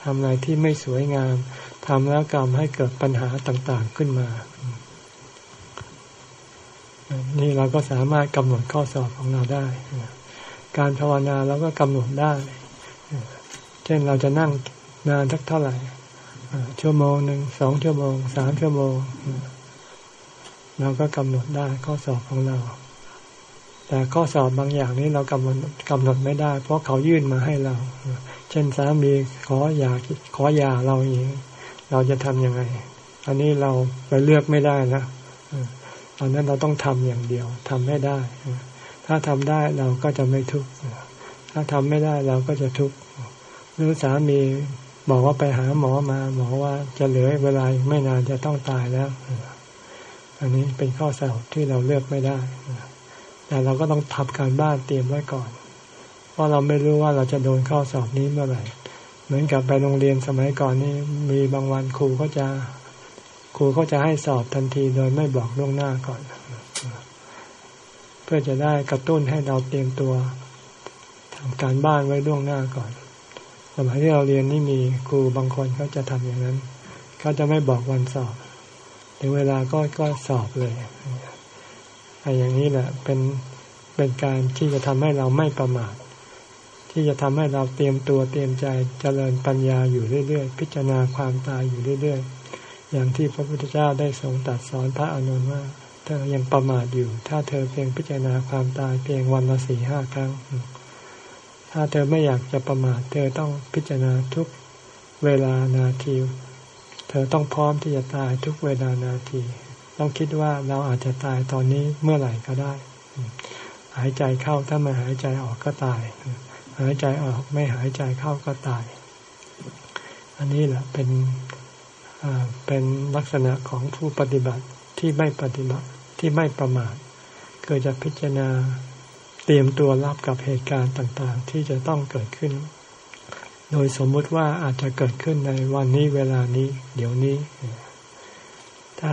ทำอะไรที่ไม่สวยงามทำแล้วกรรมให้เกิดปัญหาต่างๆขึ้นมา นี่เราก็สามารถกำหนดข้อสอบของเราได้ การภาวนาเราก็กำหนดได้ เช่นเราจะนั่งนานสักเท่าไหร่ ชั่วโมงหนึ่งสองชั่วโมงสามชั่วโมง เราก็กำหนดได้ข้อสอบของเรา แต่ข้อสอบบางอย่างนี้เรากำหนดกำหนดไม่ได้ เพราะเขายื่นมาให้เรา เช่นสามีขออยาขออยาเราเองเราจะทำยังไง อันนี้เราไปเลือกไม่ได้นะตอนนั้นเราต้องทำอย่างเดียวทำให้ได้ ถ้าทำได้เราก็จะไม่ทุกข์ถ้าทำไม่ได้เราก็จะทุกข์หรือสามี บอกว่าไปหาหมอมาหมอว่าจะเหลือเวลาไม่นานจะต้องตายแล้ว อันนี้เป็นข้อสอบที่เราเลือกไม่ได้ แต่เราก็ต้องทำการบ้านเตรียมไว้ก่อน เพราะเราไม่รู้ว่าเราจะโดนข้อสอบนี้เมื่อไหร่ เหมือนกับไปโรงเรียนสมัยก่อนนี่มีบางวันครูเขาจะครูเขาจะให้สอบทันทีโดยไม่บอกล่วงหน้าก่อน เพื่อจะได้กระตุ้นให้เราเตรียมตัวทำการบ้านไว้ล่วงหน้าก่อน มัยที่เราเรียนนี่มีครูบางคนเขาจะทำอย่างนั้น เขาจะไม่บอกวันสอบ ถึงเวลาก็ก็สอบเลยไอ้อย่างนี้แหละเป็นเป็นการที่จะทำให้เราไม่ประมาทที่จะทำให้เราเตรียมตัวเตรียมใจเจริญปัญญาอยู่เรื่อย ๆ พิจารณาความตายอยู่เรื่อย ๆ อย่างที่พระพุทธเจ้าได้ทรงตรัสสอนพระอนุนว่าเธอยังประมาทอยู่ ถ้าเธอเพียงพิจารณาความตายเพียงวันละสี่ห้าครั้ง ถ้าเธอไม่อยากจะประมาทเธอต้องพิจารณาทุกเวลานาที เธอต้องพร้อมที่จะตายทุกเวลานาที ต้องคิดว่าเราอาจจะตายตอนนี้เมื่อไหร่ก็ได้ หายใจเข้าถ้าไม่หายใจออกก็ตาย หายใจออกไม่หายใจเข้าก็ตาย อันนี้แหละเป็นเป็นลักษณะของผู้ปฏิบัติที่ไม่ปฏิบัติที่ไม่ประมาทเกิดจะพิจารณา ตรียมตัวรับกับเหตุการณ์ต่างๆ ที่จะต้องเกิดขึ้น โดยสมมุติว่าอาจจะเกิดขึ้นในวันนี้เวลานี้ เดี๋ยวนี้ ถ้า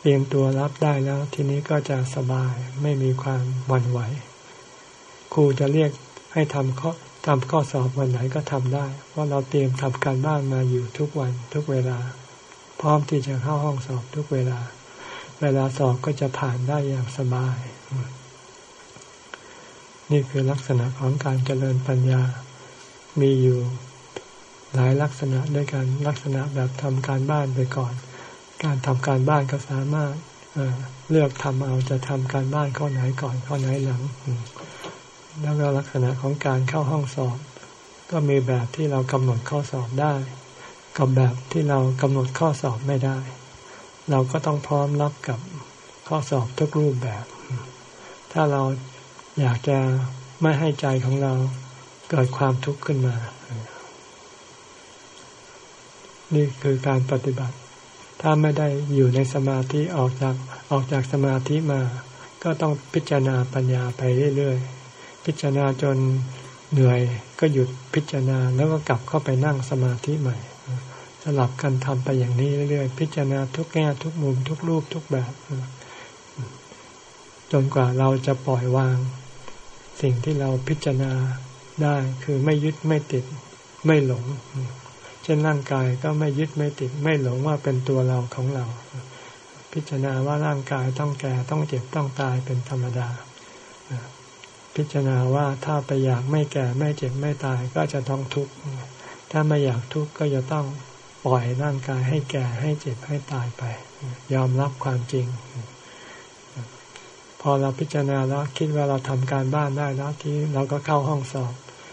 เตรียมตัวรับได้แล้ว ทีนี้ก็จะสบายไม่มีความวันไหว ครูจะเรียกให้ทำข้อทำข้อสอบวันไหนก็ทำได้ เพราะเราเตรียมทำการบ้านมาอยู่ทุกวันทุกเวลา พร้อมที่จะเข้าห้องสอบทุกเวลา เวลาสอบก็จะผ่านได้อย่างสบาย นี่คือลักษณะของการเจริญปัญญา มีอยู่หลายลักษณะด้วยกันลักษณะแบบทำการบ้านไปก่อน การทำการบ้านก็สามารถเเลือกทำเอาจะทำการบ้านข้อไหนก่อนข้อไหนหลัง แล้วก็ลักษณะของการเข้าห้องสอบ ก็มีแบบที่เรากำหนดข้อสอบได้ กับแบบที่เรากำหนดข้อสอบไม่ได้ เราก็ต้องพร้อมรับกับข้อสอบทุกรูปแบบ ถ้าเรา อยากจะไม่ให้ใจของเราเกิดความทุกข์ขึ้นมา นี่คือการปฏิบัติ ถ้าไม่ได้อยู่ในสมาธิออกจากออกจากสมาธิมา ก็ต้องพิจารณาปัญญาไปเรื่อยๆ พิจารณาจนเหนื่อยก็หยุดพิจารณาแล้วก็กลับเข้าไปนั่งสมาธิใหม่สลับกันทำไปอย่างนี้เรื่อยๆ พิจารณาทุกแง่ทุกมุมทุกรูปทุกแบบ จนกว่าเราจะปล่อยวาง สิ่งที่เราพิจารณาได้คือไม่ยึดไม่ติดไม่หลง เช่นร่างกายก็ไม่ยึดไม่ติด ไม่หลงว่าเป็นตัวเราของเรา พิจารณาว่าร่างกายต้องแก่ต้องเจ็บต้องตายเป็นธรรมดา พิจารณาว่าถ้าไปอยากไม่แก่ไม่เจ็บไม่ตายก็จะต้องทุกข์ถ้าไม่อยากทุกข์ก็จะต้องปล่อยร่างกายให้แก่ให้เจ็บให้ตายไป ยอมรับความจริง อเราพิจารณาแล้วคิดว่าเราทำการบ้านได้แล้วที่เราก็เข้าห้องสอบ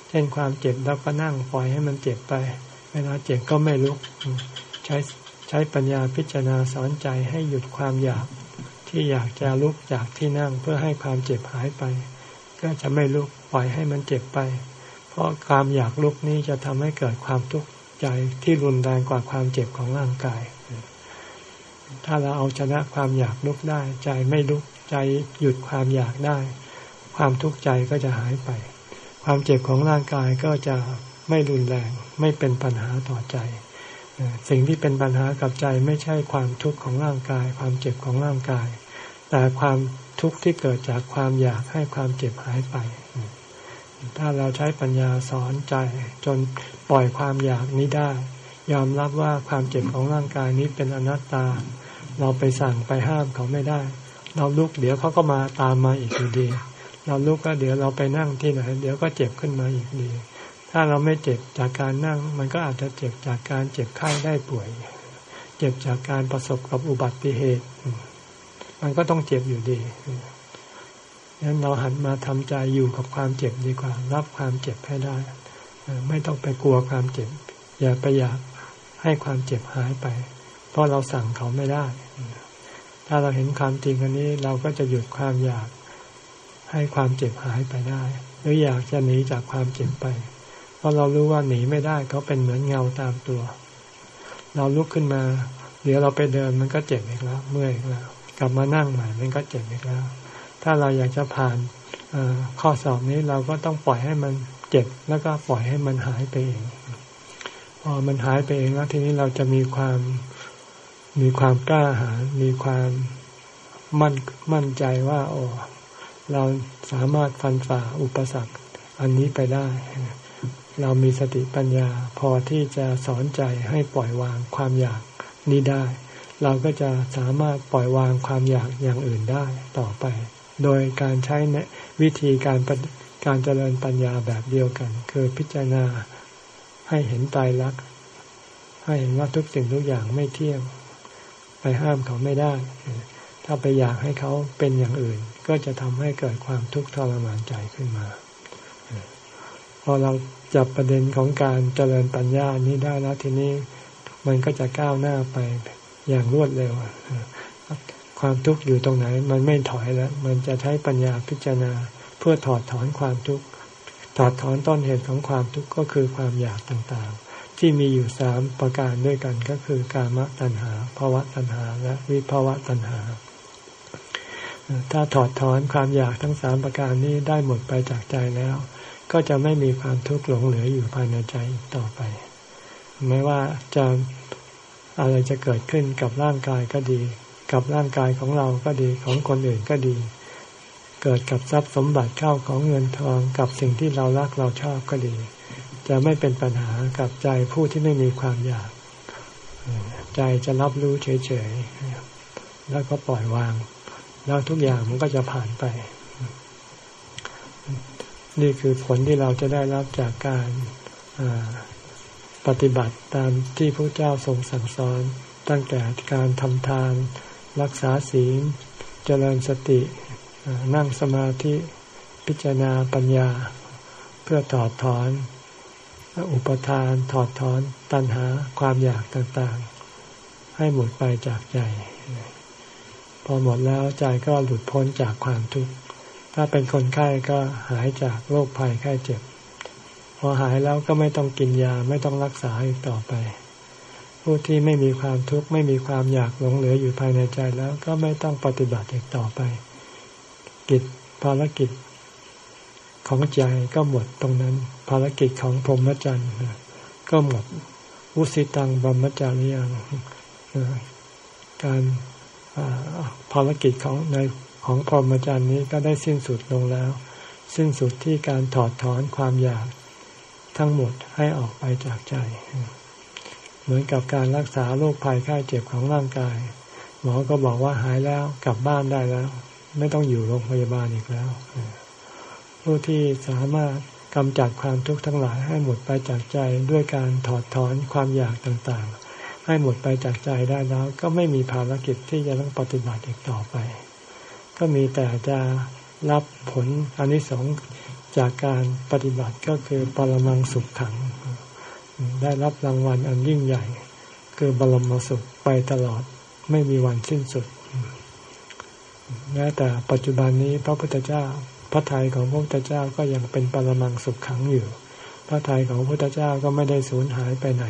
เช่นความเจ็บเราก็นั่งปล่อยให้มันเจ็บไป เวลาเจ็บก็ไม่ลุก ใช้ใช้ปัญญาพิจารณาสอนใจให้หยุดความอยากที่อยากจะลุกจากที่นั่งเพื่อให้ความเจ็บหายไป ก็จะไม่ลุกปล่อยให้มันเจ็บไป เพราะความอยากลุกนี้จะทำให้เกิดความทุกข์ใจที่รุนแรงกว่าความเจ็บของร่างกาย ถ้าเราเอาชนะความอยากลุกได้ใจไม่ลุก ใจหยุดความอยากได้ ความทุกข์ใจก็จะหายไป ความเจ็บของร่างกายก็จะไม่รุนแรง ไม่เป็นปัญหาต่อใจ สิ่งที่เป็นปัญหากับใจไม่ใช่ความทุกข์ของร่างกาย ความเจ็บของร่างกาย แต่ความทุกข์ที่เกิดจากความอยากให้ความเจ็บหายไป ถ้าเราใช้ปัญญาสอนใจ จนปล่อยความอยากนี้ได้ ยอมรับว่าความเจ็บของร่างกายนี้เป็นอนัตตา เราไปสั่งไปห้ามเขาไม่ได้ เราลุกเดี๋ยวเขาก็มาตามมาอีกดี เราลุกก็เดี๋ยวเราไปนั่งที่ไหนเดี๋ยวก็เจ็บขึ้นมาอีกดี ถ้าเราไม่เจ็บจากการนั่ง มันก็อาจจะเจ็บจากการเจ็บไข้ได้ป่วย เจ็บจากการประสบกับอุบัติเหตุ มันก็ต้องเจ็บอยู่ดีดังนั้นเราหันมาทำใจอยู่กับความเจ็บดีกว่า รับความเจ็บให้ได้ ไม่ต้องไปกลัวความเจ็บ อย่าไปอยากให้ความเจ็บหายไป เพราะเราสั่งเขาไม่ได้ ถ้าเราเห็นความจริงอันนี้เราก็จะหยุดความอยากให้ความเจ็บหายไปได้ หรืออยากจะหนีจากความเจ็บไป เพราะเรารู้ว่าหนีไม่ได้เขาเป็นเหมือนเงาตามตัว เราลุกขึ้นมา เดี๋ยวเราไปเดินมันก็เจ็บอีกแล้ว เมื่อยอีกแล้ว กลับมานั่งใหม่มันก็เจ็บอีกแล้ว ถ้าเราอยากจะผ่านข้อสอบนี้เราก็ต้องปล่อยให้มันเจ็บแล้วก็ปล่อยให้มันหายไปเองพอมันหายไปเองแล้วทีนี้เราจะมีความ มีความกล้าหาญมีความมั่นมั่นใจว่าโอ้เราสามารถฟันฝ่าอุปสรรค อันนี้ไปได้ เรามีสติปัญญาพอที่จะสอนใจให้ปล่อยวางความอยากนี้ได้ เราก็จะสามารถปล่อยวางความอยากอย่างอื่นได้ต่อไป โดยการใช้วิธีการการเจริญปัญญาแบบเดียวกัน คือพิจารณาให้เห็นตายรัก ให้เห็นว่าทุกสิ่งทุกอย่างไม่เที่ยง ไปห้ามเขาไม่ได้ ถ้าไปอยากให้เขาเป็นอย่างอื่น ก็จะทำให้เกิดความทุกข์ทรมานใจขึ้นมา พอเราจับประเด็นของการเจริญปัญญานี้ได้แล้วทีนี้มันก็จะก้าวหน้าไปอย่างรวดเร็ว ความทุกข์อยู่ตรงไหน มันไม่ถอยแล้ว มันจะใช้ปัญญาพิจารณา เพื่อถอดถอนความทุกข์ ถอดถอนต้นเหตุของความทุกข์ก็คือความอยากต่าง ที่มีอยู่สามประการด้วยกันก็คือกามตัณหาภาวะตัณหาและวิภาวะตัณหา ถ้าถอดถอนความอยากทั้งสามประการนี้ได้หมดไปจากใจแล้ว ก็จะไม่มีความทุกข์หลงเหลืออยู่ภายในใจต่อไป ไม่ว่าจะอะไรจะเกิดขึ้นกับร่างกายก็ดี กับร่างกายของเราก็ดีของคนอื่นก็ดี เกิดกับทรัพย์สมบัติเข้าของเงินทองกับสิ่งที่เรารักเราชอบก็ดี จะไม่เป็นปัญหากับใจผู้ที่ไม่มีความอยาก ใจจะรับรู้เฉยๆ แล้วก็ปล่อยวาง แล้วทุกอย่างมันก็จะผ่านไป นี่คือผลที่เราจะได้รับจากการปฏิบัติตามที่พระเจ้าทรงสั่งสอนตั้งแต่การทำทาน รักษาศีล เจริญสติ นั่งสมาธิพิจารณาปัญญา เพื่อถอดถอน อุปทานถอดถอนตัณหาความอยากต่างๆ ให้หมดไปจากใจ พอหมดแล้วใจก็หลุดพ้นจากความทุกข์ถ้าเป็นคนไข้ก็หายจากโรคภัยไข้เจ็บ พอหายแล้วก็ไม่ต้องกินยาไม่ต้องรักษาอีกต่อไป ผู้ที่ไม่มีความทุกข์ไม่มีความอยากหลงเหลืออยู่ภายในใจแล้วก็ไม่ต้องปฏิบัติอีกต่อไป กิจภารกิจ ของใจก็หมดตรงนั้น ภารกิจของพรหมจรรย์ก็หมดอุสิตังบัมมจารียังการภารกิจของในของพรหมจรรย์นี้ก็ได้สิ้นสุดลงแล้ว สิ้นสุดที่การถอดถอนความอยากทั้งหมดให้ออกไปจากใจ เหมือนกับการรักษาโรคภัยไข้เจ็บของร่างกาย หมอก็บอกว่าหายแล้วกลับบ้านได้แล้ว ไม่ต้องอยู่โรงพยาบาลอีกแล้ว ผู้ที่สามารถกำจัดความทุกข์ทั้งหลายให้หมดไปจากใจด้วยการถอดถอนความอยากต่างๆ ให้หมดไปจากใจได้แล้ว ก็ไม่มีภารกิจที่จะต้องปฏิบัติอีกต่อไป ก็มีแต่จะรับผลอนนิสงส์จากการปฏิบัติก็คือปรมังสุขขัง ได้รับรางวัลอันยิ่งใหญ่ คือบรมสุขไปตลอดไม่มีวันสิ้นสุดแม้แต่ปัจจุบันนี้พระพุทธเจ้า พระทัยของพระพุทธเจ้าก็ยังเป็นปรมังสุขขังอยู่ พระทัยของพระพุทธเจ้าก็ไม่ได้สูญหายไปไหน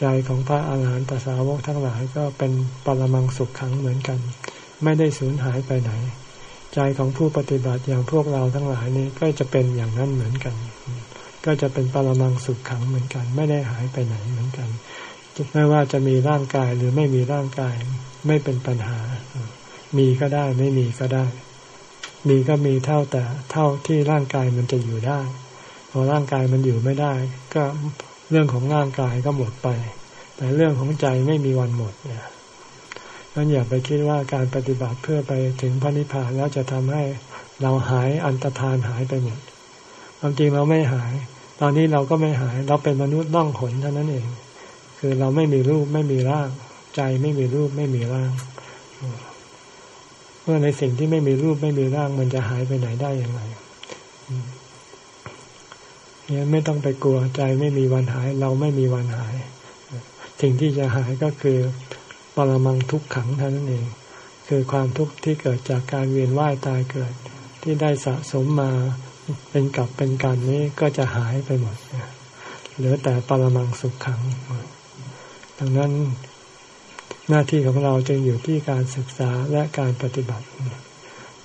ใจของพระอาหารหันตสาวกทั้งหลายก็เป็นปรมังสุขขังเหมือนกัน ไม่ได้สูญหายไปไหน ใจของผู้ปฏิบัติอย่างพวกเราทั้งหลายนี้ก็จะเป็นอย่างนั้นเหมือนกัน ก็จะเป็นปรมังสุขขังเหมือนกัน ไม่ได้หายไปไหนเหมือนกันไม่ว่าจะมีร่างกายหรือไม่มีร่างกายไม่เป็นปัญหา มีก็ได้ไม่มีก็ได้ มีก็มีเท่าแต่เท่าที่ร่างกายมันจะอยู่ได้ พอร่างกายมันอยู่ไม่ได้ ก็เรื่องของร่างกายก็หมดไป แต่เรื่องของใจไม่มีวันหมดเนี่ยนั้นอย่าไปคิดว่าการปฏิบัติเพื่อไปถึงพระนิพพานแล้วจะทำให้เราหายอันตรธานหายไปหมดความจริงเราไม่หาย ตอนนี้เราก็ไม่หาย เราเป็นมนุษย์ล่องหนเท่านั้นเอง คือเราไม่มีรูปไม่มีร่าง ใจไม่มีรูปไม่มีร่าง เมื่อในสิ่งที่ไม่มีรูปไม่มีร่างมันจะหายไปไหนได้อย่างไรเนี่ยไม่ต้องไปกลัวใจไม่มีวันหาย เราไม่มีวันหาย สิ่งที่จะหายก็คือปรมังทุกขังเท่านั้นเอง คือความทุกข์ที่เกิดจากการเวียนว่ายตายเกิด ที่ได้สะสมมาเป็นกับเป็นการนี้ก็จะหายไปหมดเหลือแต่ปรมังสุขขังดังนั้น หน้าที่ของเราจึงอยู่ที่การศึกษาและการปฏิบัติ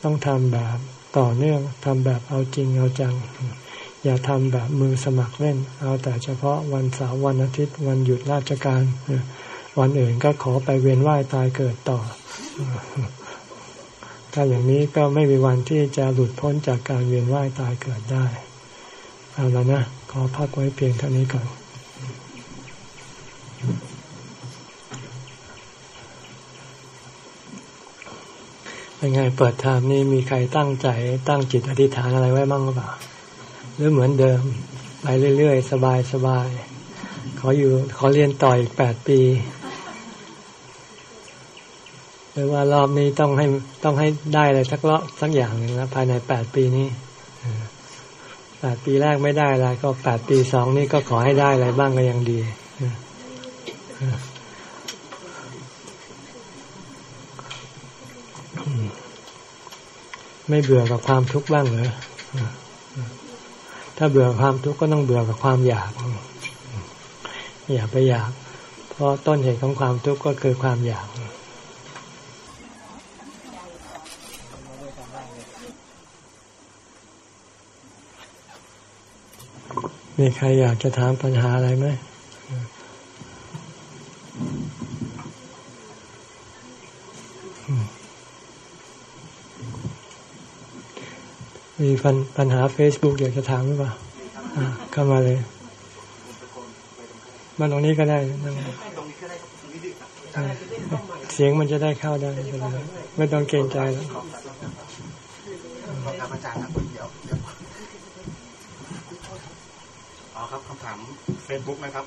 ต้องทำแบบต่อเนื่องทำแบบเอาจริงเอาจัง อย่าทำแบบมือสมัครเล่น เอาแต่เฉพาะวันเสาร์วันอาทิตย์วันหยุดราชการ วันอื่นก็ขอไปเวียนว่ายตายเกิดต่อ ถ้าอย่างนี้ก็ไม่มีวันที่จะหลุดพ้นจากการเวียนว่ายตายเกิดได้เอาล้วนะ ขอพักไว้เพียงเท่านี้ก่อน เป็นไงเปิดทามนี่มีใครตั้งใจตั้งจิตอธิษฐานอะไรไว้บ้างหรือเปล่า หรือเหมือนเดิม ไปเรื่อยๆ สบายสบายขออยู่ขอเรียนต่ออีกแปดปี หรือว่ารอบนี้ต้องให้ต้องให้ได้อะไรสักรอบสักอย่างหนึ่งนะภายในแปดปีนี้แปดปีแรกไม่ได้อะไรก็แปดปีสองนี่ก็ขอให้ได้อะไรบ้างก็ยังดี ไม่เบื่อกับความทุกข์บ้างเหรอถ้าเบื่อความทุกข์ก็ต้องเบื่อกับความอยาก อย่าไปอยาก เพราะต้นเหตุของความทุกข์ก็คือความอยากมีใครอยากจะถามปัญหาอะไรไหม มีปัญปญหาเฟซบุ๊กอยากจะถามหรือเปล่าเข้ามาเลย มาตรงนี้ก็ได้นั่งเสียงมันจะได้เข้าได้ ไม่ต้องเกรงใจแล้วอาจารย์ครับเดี๋ยวอ๋อครับคำถามเฟซบุ๊กนะครับ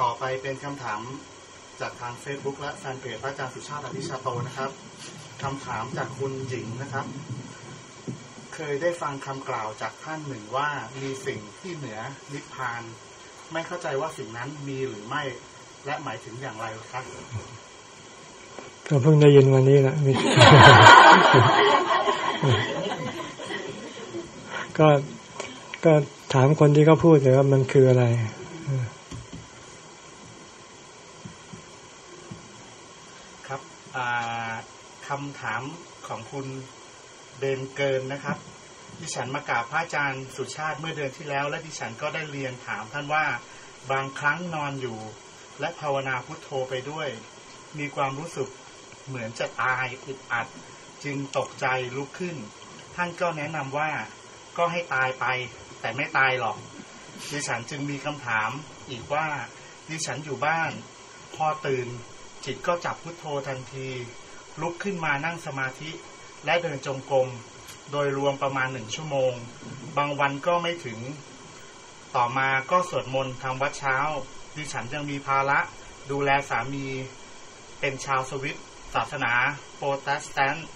ต่อไปเป็นคำถามจากทางเฟซบุ๊กและแฟนเพจพระอาจารย์สุชาติอภิชาโตนะครับคำถามจากคุณหญิงนะครับ เคยได้ฟังคำกล่าวจากท่านหนึ่งว่ามีสิ่งที่เหนือนิพพาน ไม่เข้าใจว่าสิ่งนั้นมีหรือไม่ และหมายถึงอย่างไรครับก็เพิ่งได้ยินวันนี้แหละก็ก็ถามคนที่เขาพูดเลยว่ามันคืออะไรครับคำถามของคุณ เดินเกินนะครับ ดิฉันมากราบพระอาจารย์สุชาติเมื่อเดือนที่แล้ว และดิฉันก็ได้เรียนถามท่านว่าบางครั้งนอนอยู่ และภาวนาพุทโธไปด้วย มีความรู้สึกเหมือนจะตายอึดอัด จึงตกใจลุกขึ้น ท่านก็แนะนำว่าก็ให้ตายไป แต่ไม่ตายหรอก ดิฉันจึงมีคำถามอีกว่า ดิฉันอยู่บ้าน พอตื่นจิตก็จับพุทโธทันที ลุกขึ้นมานั่งสมาธิ และเดินจงกรมโดยรวมประมาณหนึ่งชั่วโมง บางวันก็ไม่ถึง ต่อมาก็สวดมนต์ทำวัดเช้า ดิฉันยังมีภาระดูแลสามีเป็นชาวสวิตศาสนาโปรเตสแตนต์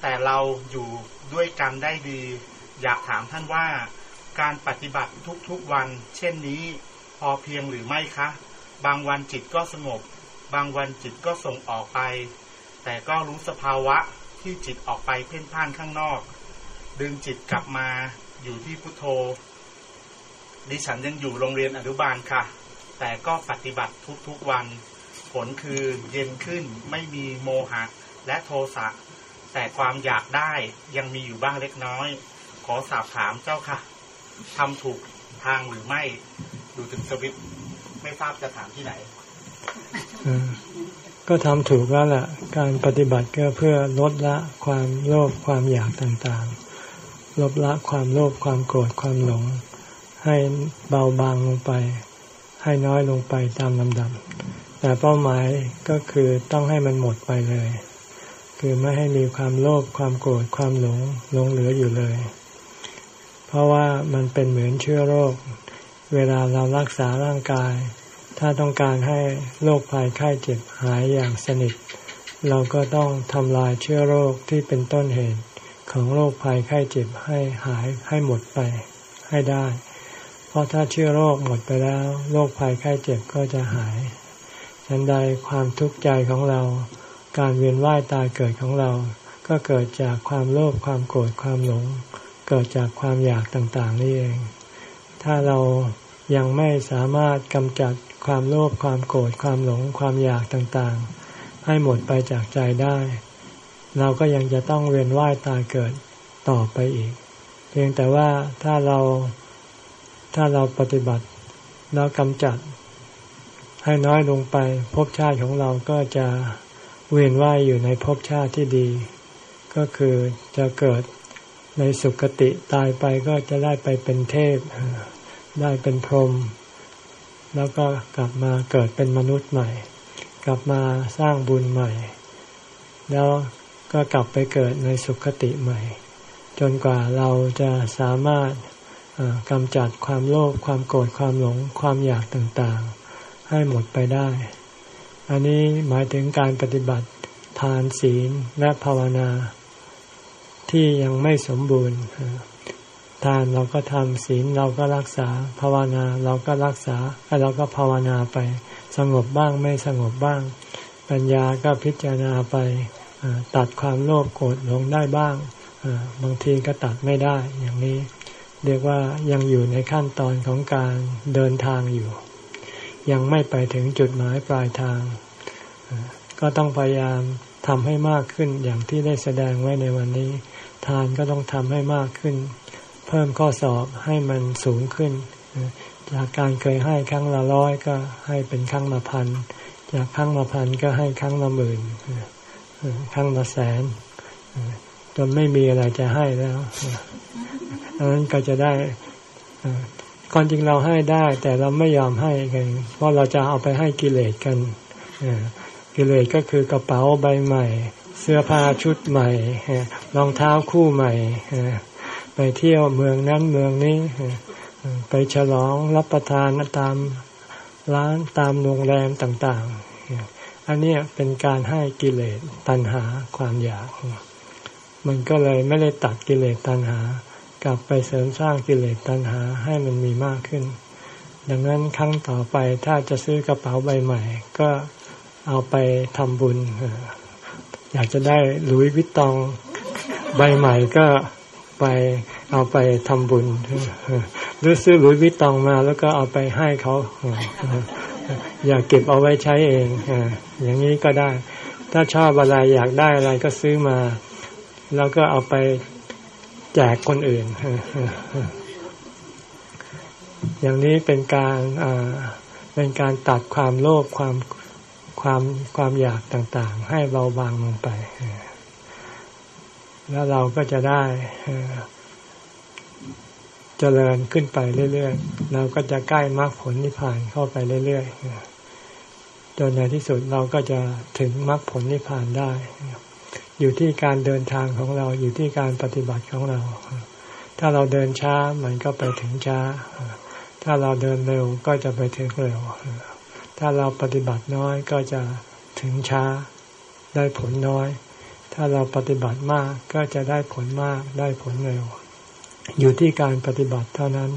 แต่เราอยู่ด้วยกันได้ดี อยากถามท่านว่าการปฏิบัติทุกๆวัน เช่นนี้พอเพียงหรือไม่คะ บางวันจิตก็สงบ บางวันจิตก็ส่งออกไป แต่ก็รู้สภาวะ ที่จิตออกไปเพ่นพ่านข้างนอก ดึงจิตกลับมาอยู่ที่พุทโธ ดิฉันยังอยู่โรงเรียนอนุบาลค่ะ แต่ก็ปฏิบัติทุกๆวัน ผลคือเย็นขึ้นไม่มีโมหะและโทสะแต่ความอยากได้ยังมีอยู่บ้างเล็กน้อย ขอสอบถามเจ้าค่ะทำถูกทางหรือไม่ ดูถึงสวิตไม่ทราบจะถามที่ไหน ก็ทำถูกแล้วล่ะการปฏิบัติก็เพื่อลดละความโลภความอยากต่างๆ ลดละความโลภความโกรธความหลง ให้เบาบางลงไป ให้น้อยลงไปตามลำดับ แต่เป้าหมายก็คือต้องให้มันหมดไปเลย คือไม่ให้มีความโลภความโกรธความหลงหลงเหลืออยู่เลย เพราะว่ามันเป็นเหมือนเชื้อโรค เวลาเรารักษาร่างกาย ถ้าต้องการให้โรคภัยไข้เจ็บหายอย่างสนิท เราก็ต้องทำลายเชื้อโรคที่เป็นต้นเหตุของโรคภัยไข้เจ็บให้หายให้หมดไปให้ได้ เพราะถ้าเชื้อโรคหมดไปแล้วโรคภัยไข้เจ็บก็จะหายฉันใดความทุกข์ใจของเรา การเวียนว่ายตายเกิดของเรา ก็เกิดจากความโลภความโกรธความหลง เกิดจากความอยากต่างๆนี่เอง ถ้าเรา ยังไม่สามารถกำจัดความโลภความโกรธความหลงความอยากต่างๆ ให้หมดไปจากใจได้ เราก็ยังจะต้องเวียนว่ายตายเกิดต่อไปอีก เพียงแต่ว่าถ้าเราถ้าเราปฏิบัติแล้วกำจัด ให้น้อยลงไปภพชาติของเราก็จะเวียนว่ายอยู่ในภพชาติที่ดี ก็คือจะเกิดในสุคติตายไปก็จะได้ไปเป็นเทพ ได้เป็นพรหมแล้วก็กลับมาเกิดเป็นมนุษย์ใหม่ กลับมาสร้างบุญใหม่ แล้วก็กลับไปเกิดในสุคติใหม่ จนกว่าเราจะสามารถกำจัดความโลภความโกรธความหลงความอยากต่างๆ ให้หมดไปได้ อันนี้หมายถึงการปฏิบัติทานศีลและภาวนา ที่ยังไม่สมบูรณ์ ทานเราก็ทำศีลเราก็รักษาภาวนาเราก็รักษาเราก็ภาวนาไป สงบบ้างไม่สงบบ้าง ปัญญาก็พิจารณาไปตัดความโลภโกรธหลงได้บ้างบางทีก็ตัดไม่ได้อย่างนี้ เรียกว่ายังอยู่ในขั้นตอนของการเดินทางอยู่ ยังไม่ไปถึงจุดหมายปลายทาง ก็ต้องพยายามทำให้มากขึ้นอย่างที่ได้แสดงไว้ในวันนี้ ทานก็ต้องทำให้มากขึ้น เพิ่มข้อสอบให้มันสูงขึ้น จากการเคยให้ครั้งละร้อยก็ให้เป็นครั้งละพัน จากครั้งละพันก็ให้ครั้งละหมื่นครั้งละแสนจนไม่มีอะไรจะให้แล้วดังนั้นก็จะได้ก่อนจริงเราให้ได้ แต่เราไม่ยอมให้กันเพราะเราจะเอาไปให้กิเลสกันกิเลสก็คือกระเป๋าใบใหม่ เสื้อผ้าชุดใหม่รองเท้าคู่ใหม่ ไปเที่ยวเมืองนั้นเมืองนี้ ไปฉลองรับประทานตามร้านตามโรงแรมต่าง ๆ อันนี้เป็นการให้กิเลสตัณหาความอยาก มันก็เลยไม่ได้ตัดกิเลสตัณหา กลับไปเสริมสร้างกิเลสตัณหาให้มันมีมากขึ้น ดังนั้นครั้งต่อไปถ้าจะซื้อกระเป๋าใบใหม่ ก็เอาไปทำบุญ อยากจะได้หลุยวิตตองใบใหม่ก็ ไปเอาไปทำบุญ หรือซื้อหลุยวิตตองมา แล้วก็เอาไปให้เขา อย่าเก็บเอาไว้ใช้เองอย่างนี้ก็ได้ ถ้าชอบอะไรอยากได้อะไรก็ซื้อมา แล้วก็เอาไปแจกคนอื่น อย่างนี้เป็นการเป็นการตัดความโลภความความความอยากต่างๆ ให้เบาบางลงไป แล้วเราก็จะได้เจริญขึ้นไปเรื่อยๆ เราก็จะใกล้มรรคผลนิพพานเข้าไปเรื่อยๆ จนในที่สุดเราก็จะถึงมรรคผลนิพพานได้ อยู่ที่การเดินทางของเรา อยู่ที่การปฏิบัติของเรา ถ้าเราเดินช้ามันก็ไปถึงช้า ถ้าเราเดินเร็วก็จะไปถึงเร็ว ถ้าเราปฏิบัติน้อยก็จะถึงช้า ได้ผลน้อย ถ้าเราปฏิบัติมากก็จะได้ผลมากได้ผลเร็ว อยู่ที่การปฏิบัติเท่านั้น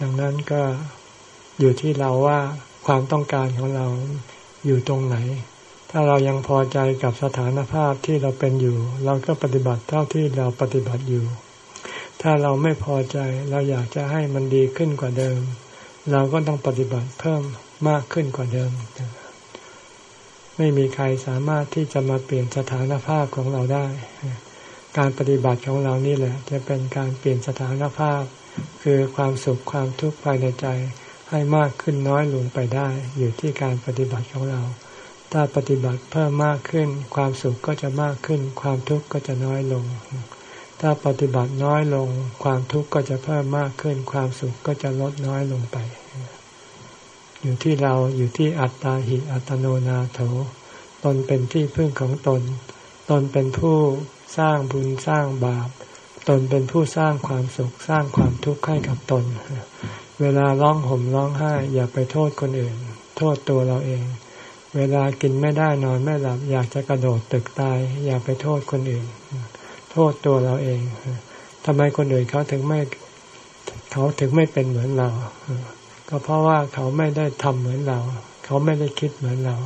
ดังนั้นก็อยู่ที่เราว่าความต้องการของเราอยู่ตรงไหน ถ้าเรายังพอใจกับสถานภาพที่เราเป็นอยู่ เราก็ปฏิบัติเท่าที่เราปฏิบัติอยู่ ถ้าเราไม่พอใจเราอยากจะให้มันดีขึ้นกว่าเดิม เราก็ต้องปฏิบัติเพิ่มมากขึ้นกว่าเดิม ไม่มีใครสามารถที่จะมาเปลี่ยนสถานภาพของเราได้ การปฏิบัติของเรานี่แหละ จะเป็นการเปลี่ยนสถานภาพ คือความสุขความทุกข์ภายในใจให้มากขึ้นน้อยลงไปได้ อยู่ที่การปฏิบัติของเรา ถ้าปฏิบัติเพิ่มมากขึ้น ความสุขก็จะมากขึ้น ความทุกข์ก็จะน้อยลง ถ้าปฏิบัติน้อยลง ความทุกข์ก็จะเพิ่มมากขึ้น ความสุขก็จะลดน้อยลงไป อยู่ที่เราอยู่ที่อัตตาหิอัตโนนาโถ ตนเป็นที่พึ่งของตน ตนเป็นผู้สร้างบุญสร้างบาป ตนเป็นผู้สร้างความสุขสร้างความทุกข์ให้กับตน เวลาร้องห่มร้องไห้ อย่าไปโทษคนอื่น โทษตัวเราเอง เวลากินไม่ได้นอนไม่หลับ อยากจะกระโดดตึกตาย อย่าไปโทษคนอื่น โทษตัวเราเองทำไมคนอื่นเขาถึงไม่เขาถึงไม่เป็นเหมือนเรา ก็เพราะว่าเขาไม่ได้ทำเหมือนเรา เขาไม่ได้คิดเหมือนเรา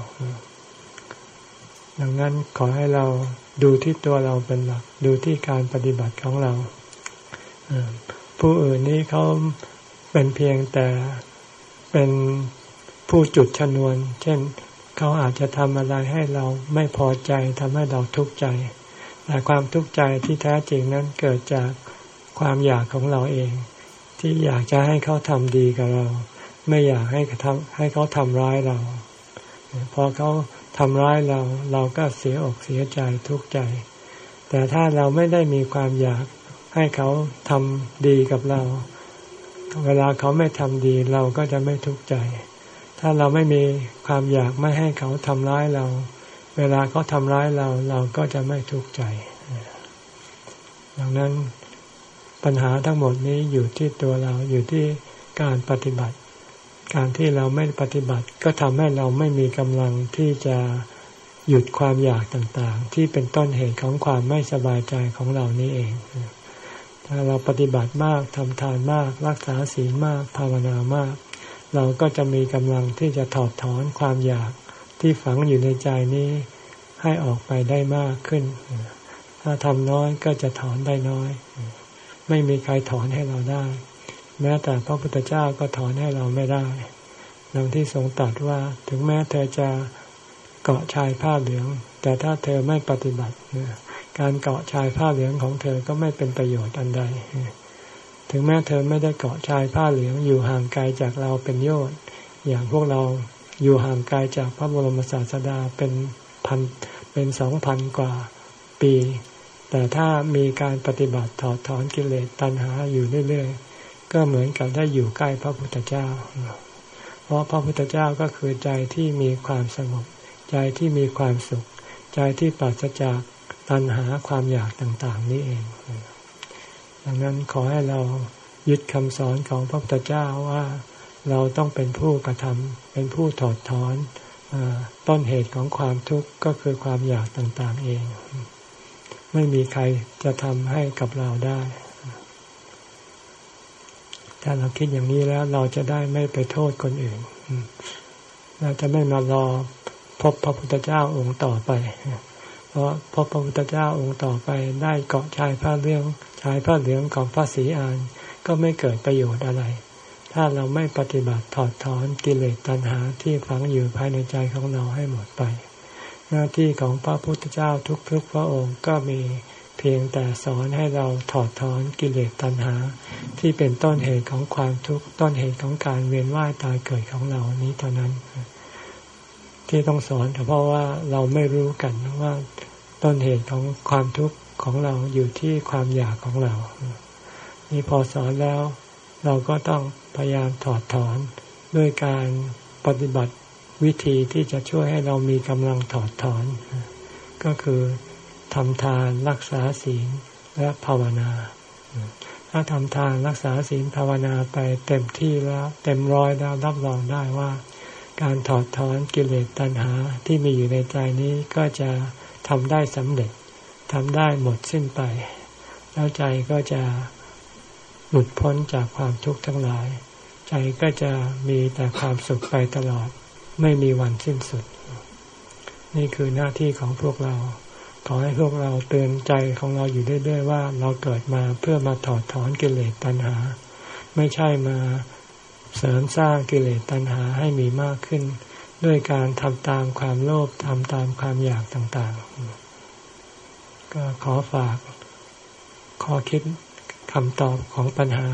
ดังนั้นขอให้เราดูที่ตัวเราเป็นหลัก ดูที่การปฏิบัติของเรา ผู้อื่นนี้เขาเป็นเพียงแต่เป็นผู้จุดชนวน เช่นเขาอาจจะทำอะไรให้เราไม่พอใจทำให้เราทุกข์ใจ แต่ความทุกข์ใจที่แท้จริงนั้นเกิดจากความอยากของเราเอง ที่อยากจะให้เขาทำดีกับเรา ไม่อยากให้ทำให้เขาทำร้ายเรา พอเขาทำร้ายเรา เราก็เสียอกเสียใจทุกข์ใจ แต่ถ้าเราไม่ได้มีความอยากให้เขาทำดีกับเรา เวลาเขาไม่ทำดีเราก็จะไม่ทุกข์ใจ ถ้าเราไม่มีความอยากไม่ให้เขาทำร้ายเรา เวลาเขาทำร้ายเราเราก็จะไม่ทุกข์ใจ ดังนั้นปัญหาทั้งหมดนี้อยู่ที่ตัวเราอยู่ที่การปฏิบัติ การที่เราไม่ปฏิบัติ ก็ทำให้เราไม่มีกำลังที่จะหยุดความอยากต่างๆ ที่เป็นต้นเหตุของความไม่สบายใจของเรานี้เอง ถ้าเราปฏิบัติมากทำทานมาก รักษาศีลมาก ภาวนามาก เราก็จะมีกำลังที่จะถอดถอนความอยากที่ฝังอยู่ในใจนี้ให้ออกไปได้มากขึ้น ถ้าทำน้อยก็จะถอนได้น้อย ไม่มีใครถอนให้เราได้ แม้แต่พระพุทธเจ้าก็ถอนให้เราไม่ได้ดังที่ทรงตรัสว่าถึงแม้เธอจะเกาะชายผ้าเหลือง แต่ถ้าเธอไม่ปฏิบัติการเกาะชายผ้าเหลืองของเธอก็ไม่เป็นประโยชน์อันใด ถึงแม้เธอไม่ได้เกาะชายผ้าเหลืองอยู่ห่างไกลจากเราเป็นโยชน์อย่างพวกเราอยู่ห่างไกลจากพระบรมศาสดาเป็นพันเป็นสองพันกว่าปี แต่ถ้ามีการปฏิบัติถอดถอนกิเลสตัณหาอยู่เรื่อยๆ ก็เหมือนกับได้อยู่ใกล้พระพุทธเจ้า เพราะพระพุทธเจ้าก็คือใจที่มีความสงบ ใจที่มีความสุข ใจที่ปราศจากตัณหาความอยากต่าง ๆ นี้เอง ดังนั้นขอให้เรายึดคำสอนของพระพุทธเจ้าว่าเราต้องเป็นผู้กระทำเป็นผู้ถอดถอนต้นเหตุของความทุกข์ก็คือความอยากต่าง ๆ เอง ไม่มีใครจะทำให้กับเราได้ ถ้าเราคิดอย่างนี้แล้วเราจะได้ไม่ไปโทษคนอื่น เราจะไม่มารอพบพระพุทธเจ้าองค์ต่อไป เพราะพบพระพุทธเจ้าองค์ต่อไปได้เกาะชายผ้าเรื่องชายผ้าเหลืองของพระศรีอานก็ไม่เกิดประโยชน์อะไร ถ้าเราไม่ปฏิบัติถอดถอนกิเลสตัณหาที่ฝังอยู่ภายในใจของเราให้หมดไป หน้าที่ของพระพุทธเจ้าทุกๆพระองค์ก็มี เพียงแต่สอนให้เราถอดถอนกิเลสตัณหา ที่เป็นต้นเหตุของความทุกข์ต้นเหตุของการเวียนว่ายตายเกิดของเรานี้เท่านั้น ที่ต้องสอนเพราะว่าเราไม่รู้กันว่าต้นเหตุของความทุกข์ของเราอยู่ที่ความอยากของเรานี่พอสอนแล้ว เราก็ต้องพยายามถอดถอนด้วยการปฏิบัติวิธีที่จะช่วยให้เรามีกำลังถอดถอน ก็คือ ทำทานรักษาศีลและภาวนา ถ้าทำทานรักษาศีลภาวนาไปเต็มที่แล้วเต็มร้อยแล้วรับรองได้ว่า การถอดถอนกิเลสตัณหาที่มีอยู่ในใจนี้ก็จะทำได้สำเร็จทำได้หมดสิ้นไป แล้วใจก็จะหลุดพ้นจากความทุกข์ทั้งหลาย ใจก็จะมีแต่ความสุขไปตลอด ไม่มีวันสิ้นสุด นี่คือหน้าที่ของพวกเรา ขอให้พวกเราเตือนใจของเราอยู่เรื่อยๆว่า เราเกิดมาเพื่อมาถอดถอนกิเลสตัณหา ไม่ใช่มาเสริมสร้างกิเลสตัณหาให้มีมากขึ้น ด้วยการทำตามความโลภทำตามความอยากต่างๆ ก็ขอฝากข้อคิดคำตอบของปัญหา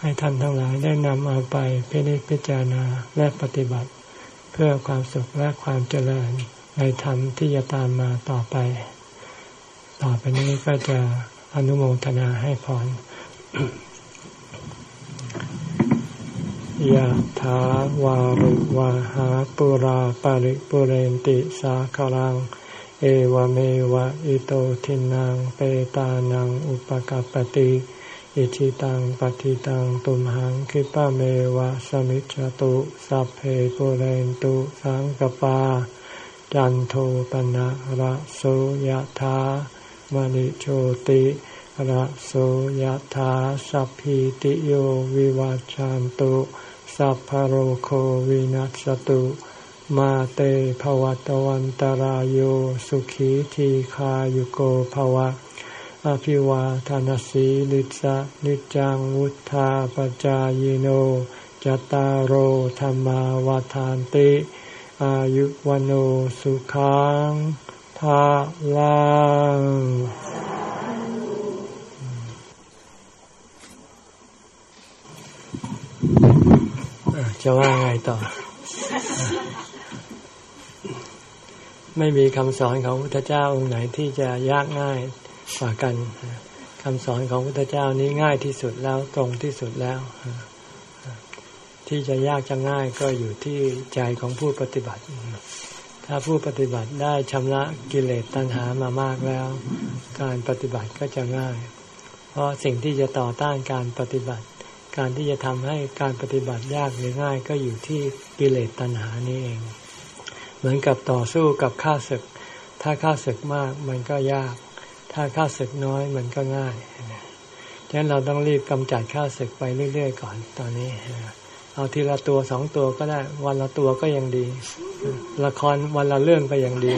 ให้ท่านทั้งหลายได้นำเอาไปพิจพิจารณาและปฏิบัติ เพื่อความสุขและความเจริญในธรรมที่จะตามมาต่อไป ต่อไปนี้ก็จะอนุโมทนาให้พรยะถาวาริวาหาปุราปาริปุเรนติสาคลัง เอวเมวะอิโตทินังเปตานังอุปกัปติอิชิตังปฏิตังตุมหังคิปะเมวะสมิจจตุสัพเพปุเรนตุสังกปา จันโทปนะระโสยธา มณิโชติระโสยธาสัพพิติโยวิวาจันตุสัพพโรโควินัสตุ มาเตภวัตวันตารโยสุขีทีขายุโกภวะ อภิวาทานสีลิสะนิจังวุธาปจายโนจตารโหธรรมาวาทานติ อายุวันโอสุขัง ภาลังจะว่าไงต่อ ไม่มีคำสอนของพุทธเจ้าองค์ไหนที่จะยากง่ายกว่ากันคำสอนของพุทธเจ้านี้ง่ายที่สุดแล้วตรงที่สุดแล้วที่จะยากจะง่ายก็อยู่ที่ใจของผู้ปฏิบัติ ถ้าผู้ปฏิบัติได้ชำระกิเลสตัณหามามากแล้ว การปฏิบัติก็จะง่าย เพราะสิ่งที่จะต่อต้านการปฏิบัติ การที่จะทำให้การปฏิบัติยากหรือง่ายก็อยู่ที่กิเลสตัณหานี้เอง เหมือนกับต่อสู้กับข้าศึก ถ้าข้าศึกมากมันก็ยาก ถ้าข้าศึกน้อยมันก็ง่าย ฉะนั้นเราต้องรีบกำจัดข้าศึกไปเรื่อยๆก่อนตอนนี้ เอาทีละตัวสองตัวก็ได้ วันละตัวก็ยังดี ละครวันละเรื่องก็ยังดี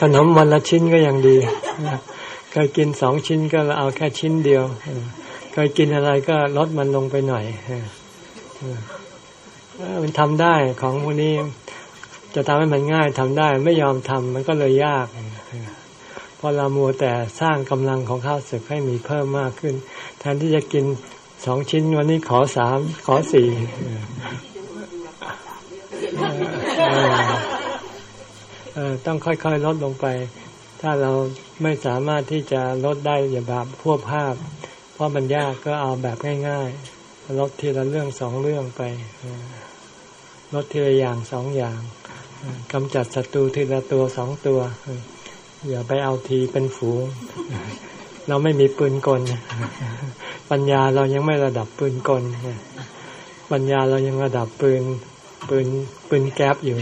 ขนมวันละชิ้นก็ยังดีเคยกินสองชิ้นก็เอาแค่ชิ้นเดียวเคยกินอะไรก็ลดมันลงไปหน่อยมันทำได้ของพวกนี้จะทำให้มันง่ายทำได้ ไม่ยอมทำมันก็เลยยาก เพราะเรามัวแต่สร้างกำลังของข้าวศึกให้มีเพิ่มมากขึ้น แทนที่จะกินสองชิ้นวันนี้ขอสามขอสี่ต้องค่อยๆลดลงไป ถ้าเราไม่สามารถที่จะลดได้อย่าแบบพวกภาพ เพราะมันยากก็เอาแบบง่ายๆลดทีละเรื่องสองเรื่องไปลดทีละอย่างสองอย่างกำจัดศัตรูทีละตัวสองตัว อย่าไปเอาทีเป็นฝูง เราไม่มีปืนกล ปัญญาเรายังไม่ระดับปืนกลปัญญาเรายังระดับปืนปืนปืนแก๊ปอยู่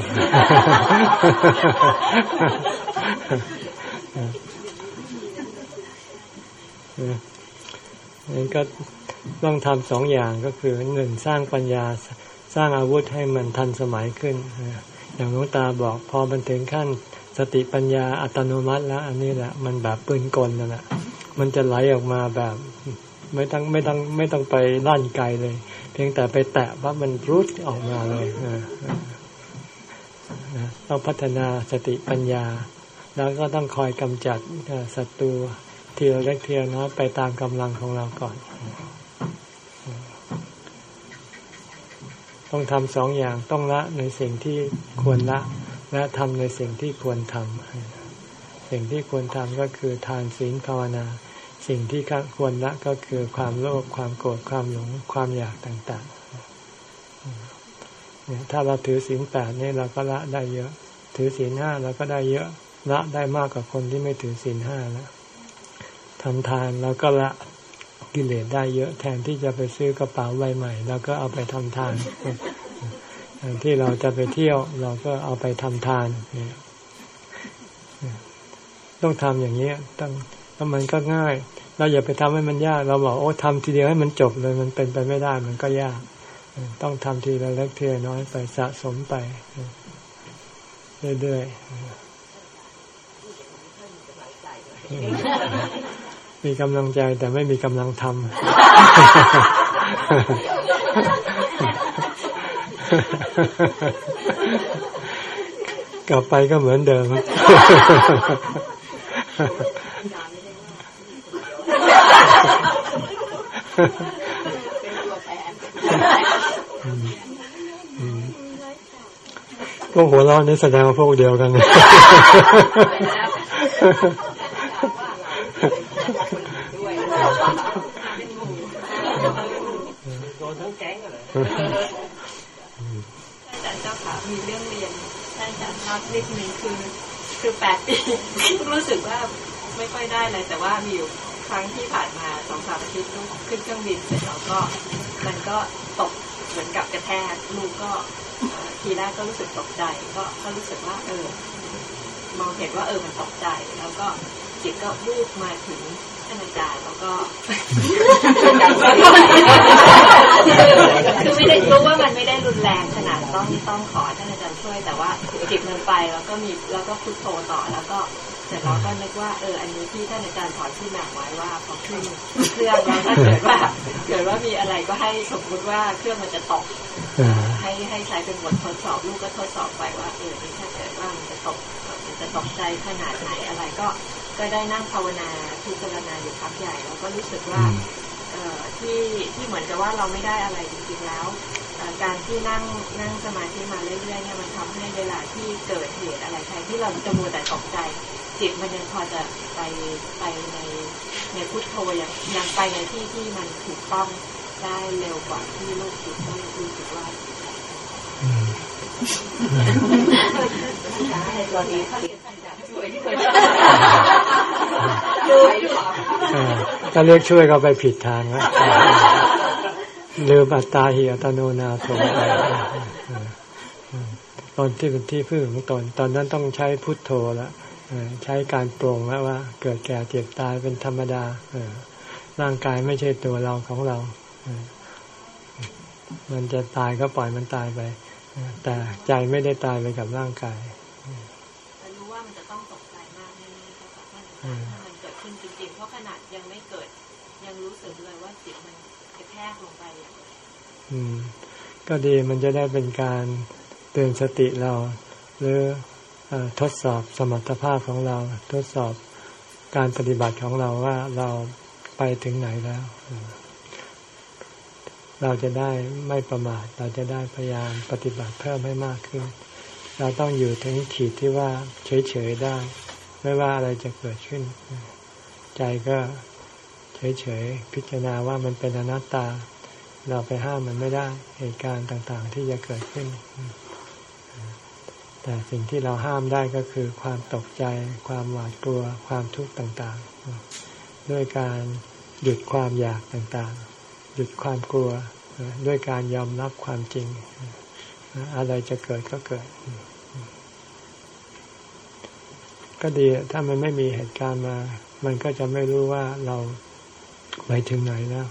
นี่ก็ต้องทำสองอย่างก็คือหนึ่งสร้างปัญญาสร้างอาวุธให้มันทันสมัยขึ้น อย่างหลวงตาบอกพอมันถึงขั้น สติปัญญาอัตโนมัติแล้ว อันนี้แหละมันแบบปืนกลนั่นแหละมันจะไหลออกมาแบบ ไม่ต้องไม่ต้องไม่ต้องไปลั่นไกลเลย เพียงแต่ไปแตะว่ามันรุดออกมาเลยต้องพัฒนาสติปัญญา แล้วก็ต้องคอยกำจัดศัตรูทีละเล็กทีละน้อยไปตามกำลังของเราก่อน ต้องทำสองอย่างต้องละในสิ่งที่ควรละ และทำในสิ่งที่ควรทำสิ่งที่ควรทำก็คือทานศีลภาวนา สิ่งที่ควรละก็คือความโลภความโกรธความหลงความอยากต่างๆเนี่ยถ้าเราถือศีลแปดนี่เราก็ละได้เยอะ ถือศีลห้าเราก็ได้เยอะละได้มากกว่าคนที่ไม่ถือศีลห้าแล้วทำทานเราก็ละกิเลสได้เยอะแทนที่จะไปซื้อกระเป๋าใบใหม่เราก็เอาไปทำทาน ที่เราจะไปเที่ยวเราก็เอาไปทำทานเนี่ยต้องทำอย่างนี้ต้องแล้วมันก็ง่าย เราอย่าไปทำให้มันยาก เราบอกโอ้ทำทีเดียวให้มันจบเลยมันเป็นไปไม่ได้ มันก็ยาก ต้องทำทีละเล็กทีละน้อยไปสะสมไปเรื่อยๆมีกำลังใจแต่ไม่มีกำลังทำ กลับไปก็เหมือนเดิมพวกหัวเราะนี่แสดงว่าพวกเดียวกันอาจารย์เจ้าค่ะมีเรื่องเรียน ครับนิดนึงคือ คือแปดปีรู้สึกว่าไม่ค่อยได้เลยแต่ว่ามีอยู่ครั้งที่ผ่านมาสองสามอาทิตย์ลูกขึ้นเครื่องบินเสร็จแล้วก็มันก็ตกเหมือนกับกระแทกลูกก็ทีแรกก็รู้สึกตกใจ ก็ก็รู้สึกว่า เออ มองเห็นว่าเออมันตกใจ แล้วก็จิตก็วูบมาถึงท่านอาจารย์แล้วก็ คือไม่ได้รู้ว่ามันไม่ได้รุนแรงขนาดต้องต้องขอท่านอาจารย์ช่วย แต่ว่าจิตมันไปแล้วก็มีแล้วก็พุทโธต่อแล้วก็เสร็จแล้วก็นึกว่าเอออันนี้ที่ท่านอาจารย์ถอนที่หนักไว้ว่าพอขึ้นเครื่องแล้วถ้าเกิดว่าเกิดว่ามีอะไรก็ให้สมมติว่าเครื่องมันจะตกให้ให้ใช้เป็นบททดสอบลูกก็ทดสอบไปว่าเออถ้าเกิดว่ามันจะตกมันจะตกใจขนาดไหนอะไรก็ก็ได้นั่งภาวนาพิจารณาอยู่พักใหญ่แล้วก็รู้สึกว่า ที่ที่เหมือนกับว่าเราไม่ได้อะไรจริงๆแล้ว การที่นั่งนั่งสมาธิมาเรื่อยๆเนี่ยมันทำให้เวลาที่เกิดเหตุอะไรใครที่เราจะมัวแต่ตกใจ จิตมันยังพอจะไปไปในในพุทโธยังยังไปในที่ที่มันถูกต้องได้เร็วกว่าที่ลูกคิดก็รู้สึกว่า ถ้าเรียกช่วยก็ไปผิดทางแล้วลืมอัตตาหิอัตโนนาโถตอนที่เป็นที่พึ่งของตนตอนนั้นต้องใช้พุทโธแล้วใช้การปรงแล้วว่า เกิดแก่เจ็บตายเป็นธรรมดาร่างกายไม่ใช่ตัวเราของเรา มันจะตายก็ปล่อยมันตายไป แต่ใจไม่ได้ตายไปกับร่างกายรู้ว่ามันจะต้องตกใจมากแน่ๆ ก็ดีมันจะได้เป็นการเตือนสติเรา หรือทดสอบสมรรถภาพของเรา ทดสอบการปฏิบัติของเราว่าเราไปถึงไหนแล้ว เราจะได้ไม่ประมาท เราจะได้พยายามปฏิบัติเพิ่มให้มากขึ้น เราต้องอยู่ถึงขีดที่ว่าเฉยๆได้ ไม่ว่าอะไรจะเกิดขึ้น ใจก็เฉยๆพิจารณาว่ามันเป็นอนัตตา เราไปห้ามมันไม่ได้เหตุการณ์ต่างๆ ที่จะเกิดขึ้น แต่สิ่งที่เราห้ามได้ก็คือความตกใจ ความหวาดกลัว ความทุกข์ต่างๆ ด้วยการหยุดความอยากต่างๆ หยุดความกลัว ด้วยการยอมรับความจริง อะไรจะเกิดก็เกิด ก็ดีถ้ามันไม่มีเหตุการณ์มา มันก็จะไม่รู้ว่าเราไปถึงไหนแล้ว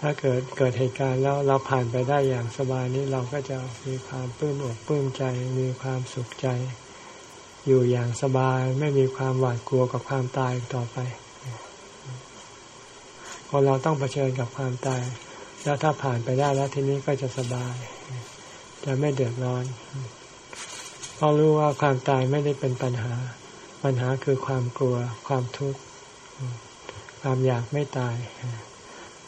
ถ้าเกิดเกิดเหตุการณ์แล้วเราผ่านไปได้อย่างสบายนี้เราก็จะมีความปลื้มอกปลื้มใจ มีความสุขใจ อยู่อย่างสบายไม่มีความหวาดกลัวกับความตายต่อไปพอเราต้องเผชิญกับความตาย แล้วถ้าผ่านไปได้แล้วทีนี้ก็จะสบาย จะไม่เดือดร้อนเพราะรู้ว่าความตายไม่ได้เป็นปัญหา ปัญหาคือความกลัว ความทุกข์ ความอยากไม่ตาย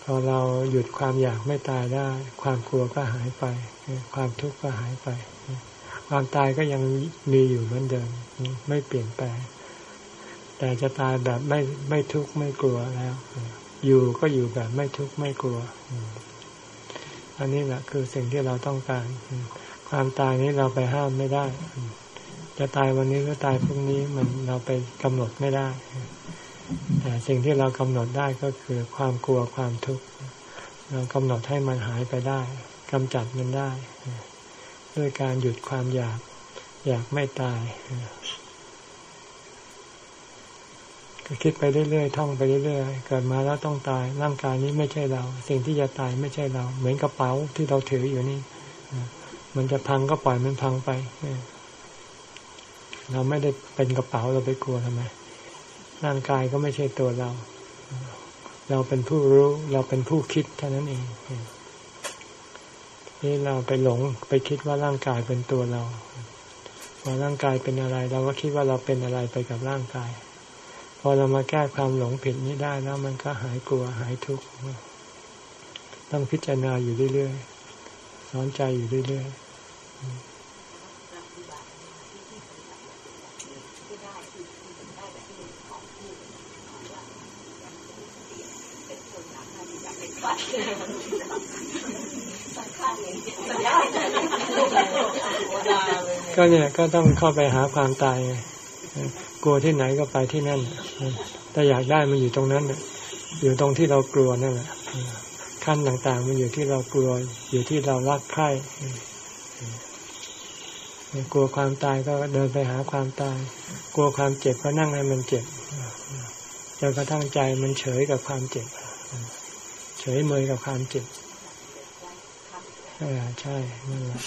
พอเราหยุดความอยากไม่ตายได้ ความกลัวก็หายไป ความทุกข์ก็หายไป ความตายก็ยังมีอยู่เหมือนเดิม ไม่เปลี่ยนแปลง แต่จะตายแบบไม่ไม่ทุกข์ไม่กลัวแล้ว อยู่ก็อยู่แบบไม่ทุกข์ไม่กลัว อันนี้แหละคือสิ่งที่เราต้องการ ความตายนี้เราไปห้ามไม่ได้ จะตายวันนี้ก็ตายพรุ่งนี้มันเราไปกำหนดไม่ได้ แต่สิ่งที่เรากำหนดได้ก็คือความกลัวความทุกข์เรากำหนดให้มันหายไปได้กำจัดมันได้ ด้วยการหยุดความอยาก อยากไม่ตายก็คิดไปเรื่อยๆท่องไปเรื่อยๆเกิดมาแล้วต้องตาย ร่างกายนี้ไม่ใช่เรา สิ่งที่จะตายไม่ใช่เรา เหมือนกระเป๋าที่เราถืออยู่นี่มันจะพังก็ปล่อยมันพังไปเราไม่ได้เป็นกระเป๋าเราไปกลัวทำไม ร่างกายก็ไม่ใช่ตัวเรา เราเป็นผู้รู้ เราเป็นผู้คิดเท่านั้นเองนี่เราไปหลงไปคิดว่าร่างกายเป็นตัวเราพอร่างกายเป็นอะไร เราก็คิดว่าเราเป็นอะไรไปกับร่างกาย พอเรามาแก้ความหลงผิดนี้ได้แล้วมันก็หายกลัวหายทุกข์ต้องพิจารณาอยู่เรื่อยๆสอนใจอยู่เรื่อยๆ ก็เนี่ยก็ต้องเข้าไปหาความตายกลัวที่ไหนก็ไปที่นั่นถ้าอยากได้มันอยู่ตรงนั้นอยู่ตรงที่เรากลัวนั่นแหละขั้นต่างๆ มันอยู่ที่เรากลัว อยู่ที่เรารักใคร่กลัวความตายก็เดินไปหาความตาย กลัวความเจ็บก็นั่งให้มันเจ็บจนกระทั่งใจมันเฉยกับความเจ็บ เฉยเมยกับความเจ็บใช่นั่นแหละ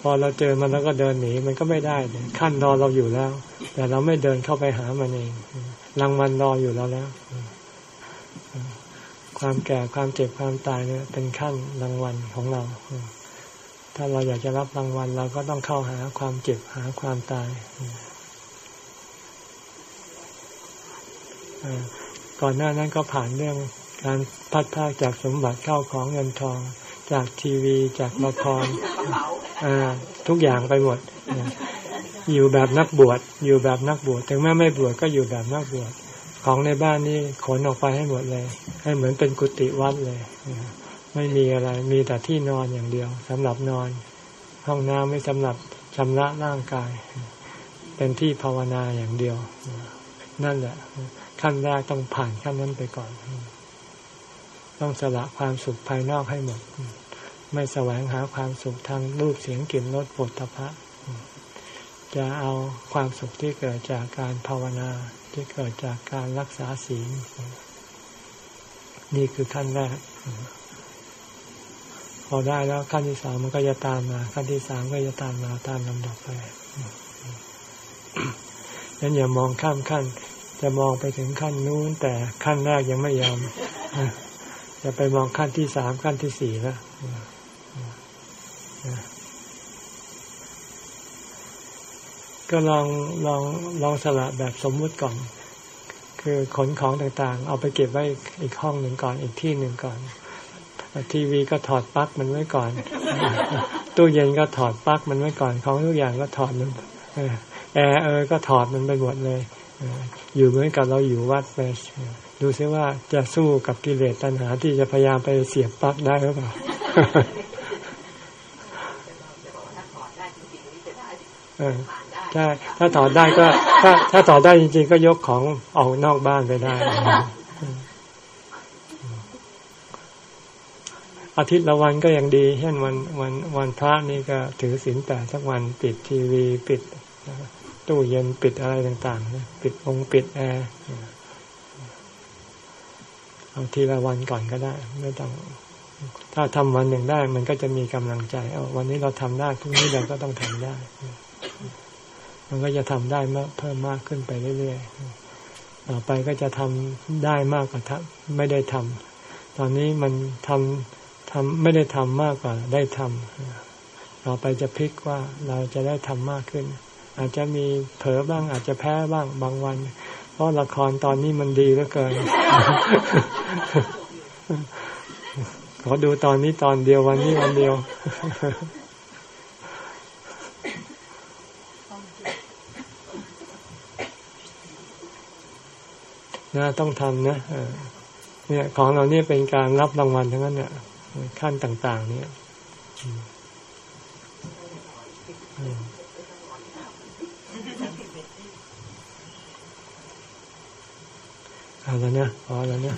พอเราเจอมันแล้วก็เดินหนีมันก็ไม่ได้ขั้นรอเราอยู่แล้ว แต่เราไม่เดินเข้าไปหามันเองรังมันรออยู่แล้วแล้ว ความแก่ความเจ็บความตายเนี่ย เป็นขั้นรางวัลของเรา ถ้าเราอยากจะรับรางวัล เราก็ต้องเข้าหาความเจ็บหาความตายก่อนหน้านั้นก็ผ่านเรื่อง การพัดพากจากสมบัติเข้าของเงินทอง จากทีวีจากละครทุกอย่างไปหมด อยู่แบบนักบวชอยู่แบบนักบวชถึงแม้ไม่บวชก็อยู่แบบนักบวชของในบ้านนี่ขนออกไปให้หมดเลย ให้เหมือนเป็นกุฏิวัดเลยไม่มีอะไรมีแต่ที่นอนอย่างเดียวสำหรับนอน ห้องน้ำไม่สำหรับชำระร่างกาย เป็นที่ภาวนาอย่างเดียว นั่นแหละ ขั้นแรกต้องผ่านขั้นนั้นไปก่อน ต้องสละความสุขภายนอกให้หมด ไม่แสวงหาความสุขทางรูปเสียงกลิ่นรสปุถะพะจะเอาความสุขที่เกิดจากการภาวนาที่เกิดจากการรักษาศีลนี่คือขั้นแรก พอได้แล้วขั้นที่สองมันก็จะตามมา ขั้นที่สามก็จะตามมาตามลำดับไปนั้นอย่ามองข้ามขั้น จะมองไปถึงขั้นนู้นแต่ขั้นแรกยังไม่ยอม จะไปมองขั้นที่สามขั้นที่สี่แล้วก็ลองลองลองสละแบบสมมุติก่อน คือขนของต่างๆ เอาไปเก็บไว้อีกห้องหนึ่งก่อนอีกที่หนึ่งก่อน ทีวีก็ถอดปลั๊กมันไว้ก่อน ตู้เย็นก็ถอดปลั๊กมันไว้ก่อนของทุกอย่างก็ถอดมันแอร์เออก็ถอดมันไปหมดเลยอยู่เหมือนกับเราอยู่วัดไป ดูซิว่าจะสู้กับกิเลสตัณหาที่จะพยายามไปเสียบปลั๊กได้หรือเปล่าใช่ถ้าถอดได้ก็ ถ้า ถ้าถอดได้จริง ๆ ก็ยกของออกนอกบ้านไปได้ อาทิตย์ละวันก็ยังดี เช่นวันวันวันพระนี่ก็ถือศีลแปดสักวันปิดทีวี ปิดตู้เย็นปิดอะไรต่างๆปิดองปิดแอร์เอาทีละวันก่อนก็ได้ ไม่ต้อง ถ้าทำวันหนึ่งได้ มันก็จะมีกำลังใจเอาวันนี้เราทำได้พรุ่งนี้เราก็ต้องทำได้ มันก็จะทำได้มากเพิ่มมากขึ้นไปเรื่อยๆต่อไปก็จะทำได้มากกว่าทไม่ได้ทำตอนนี้มันทำทำไม่ได้ทำมากกว่าได้ทำต่อไปจะพลิกว่าเราจะได้ทำมากขึ้น อาจจะมีเผลอบ้าง อาจจะแพ้บ้างบางวัน เพราะละครตอนนี้มันดีเหลือเกิน ขอดูตอนนี้ตอนเดียววันนี้วันเดียวนะต้องทำนะเนี่ย ของเราเนี่ยเป็นการรับรางวัลทั้งนั้นเนี่ยขั้นต่าง ๆ เนี่ย เอาแล้วนะพอแล้วนะ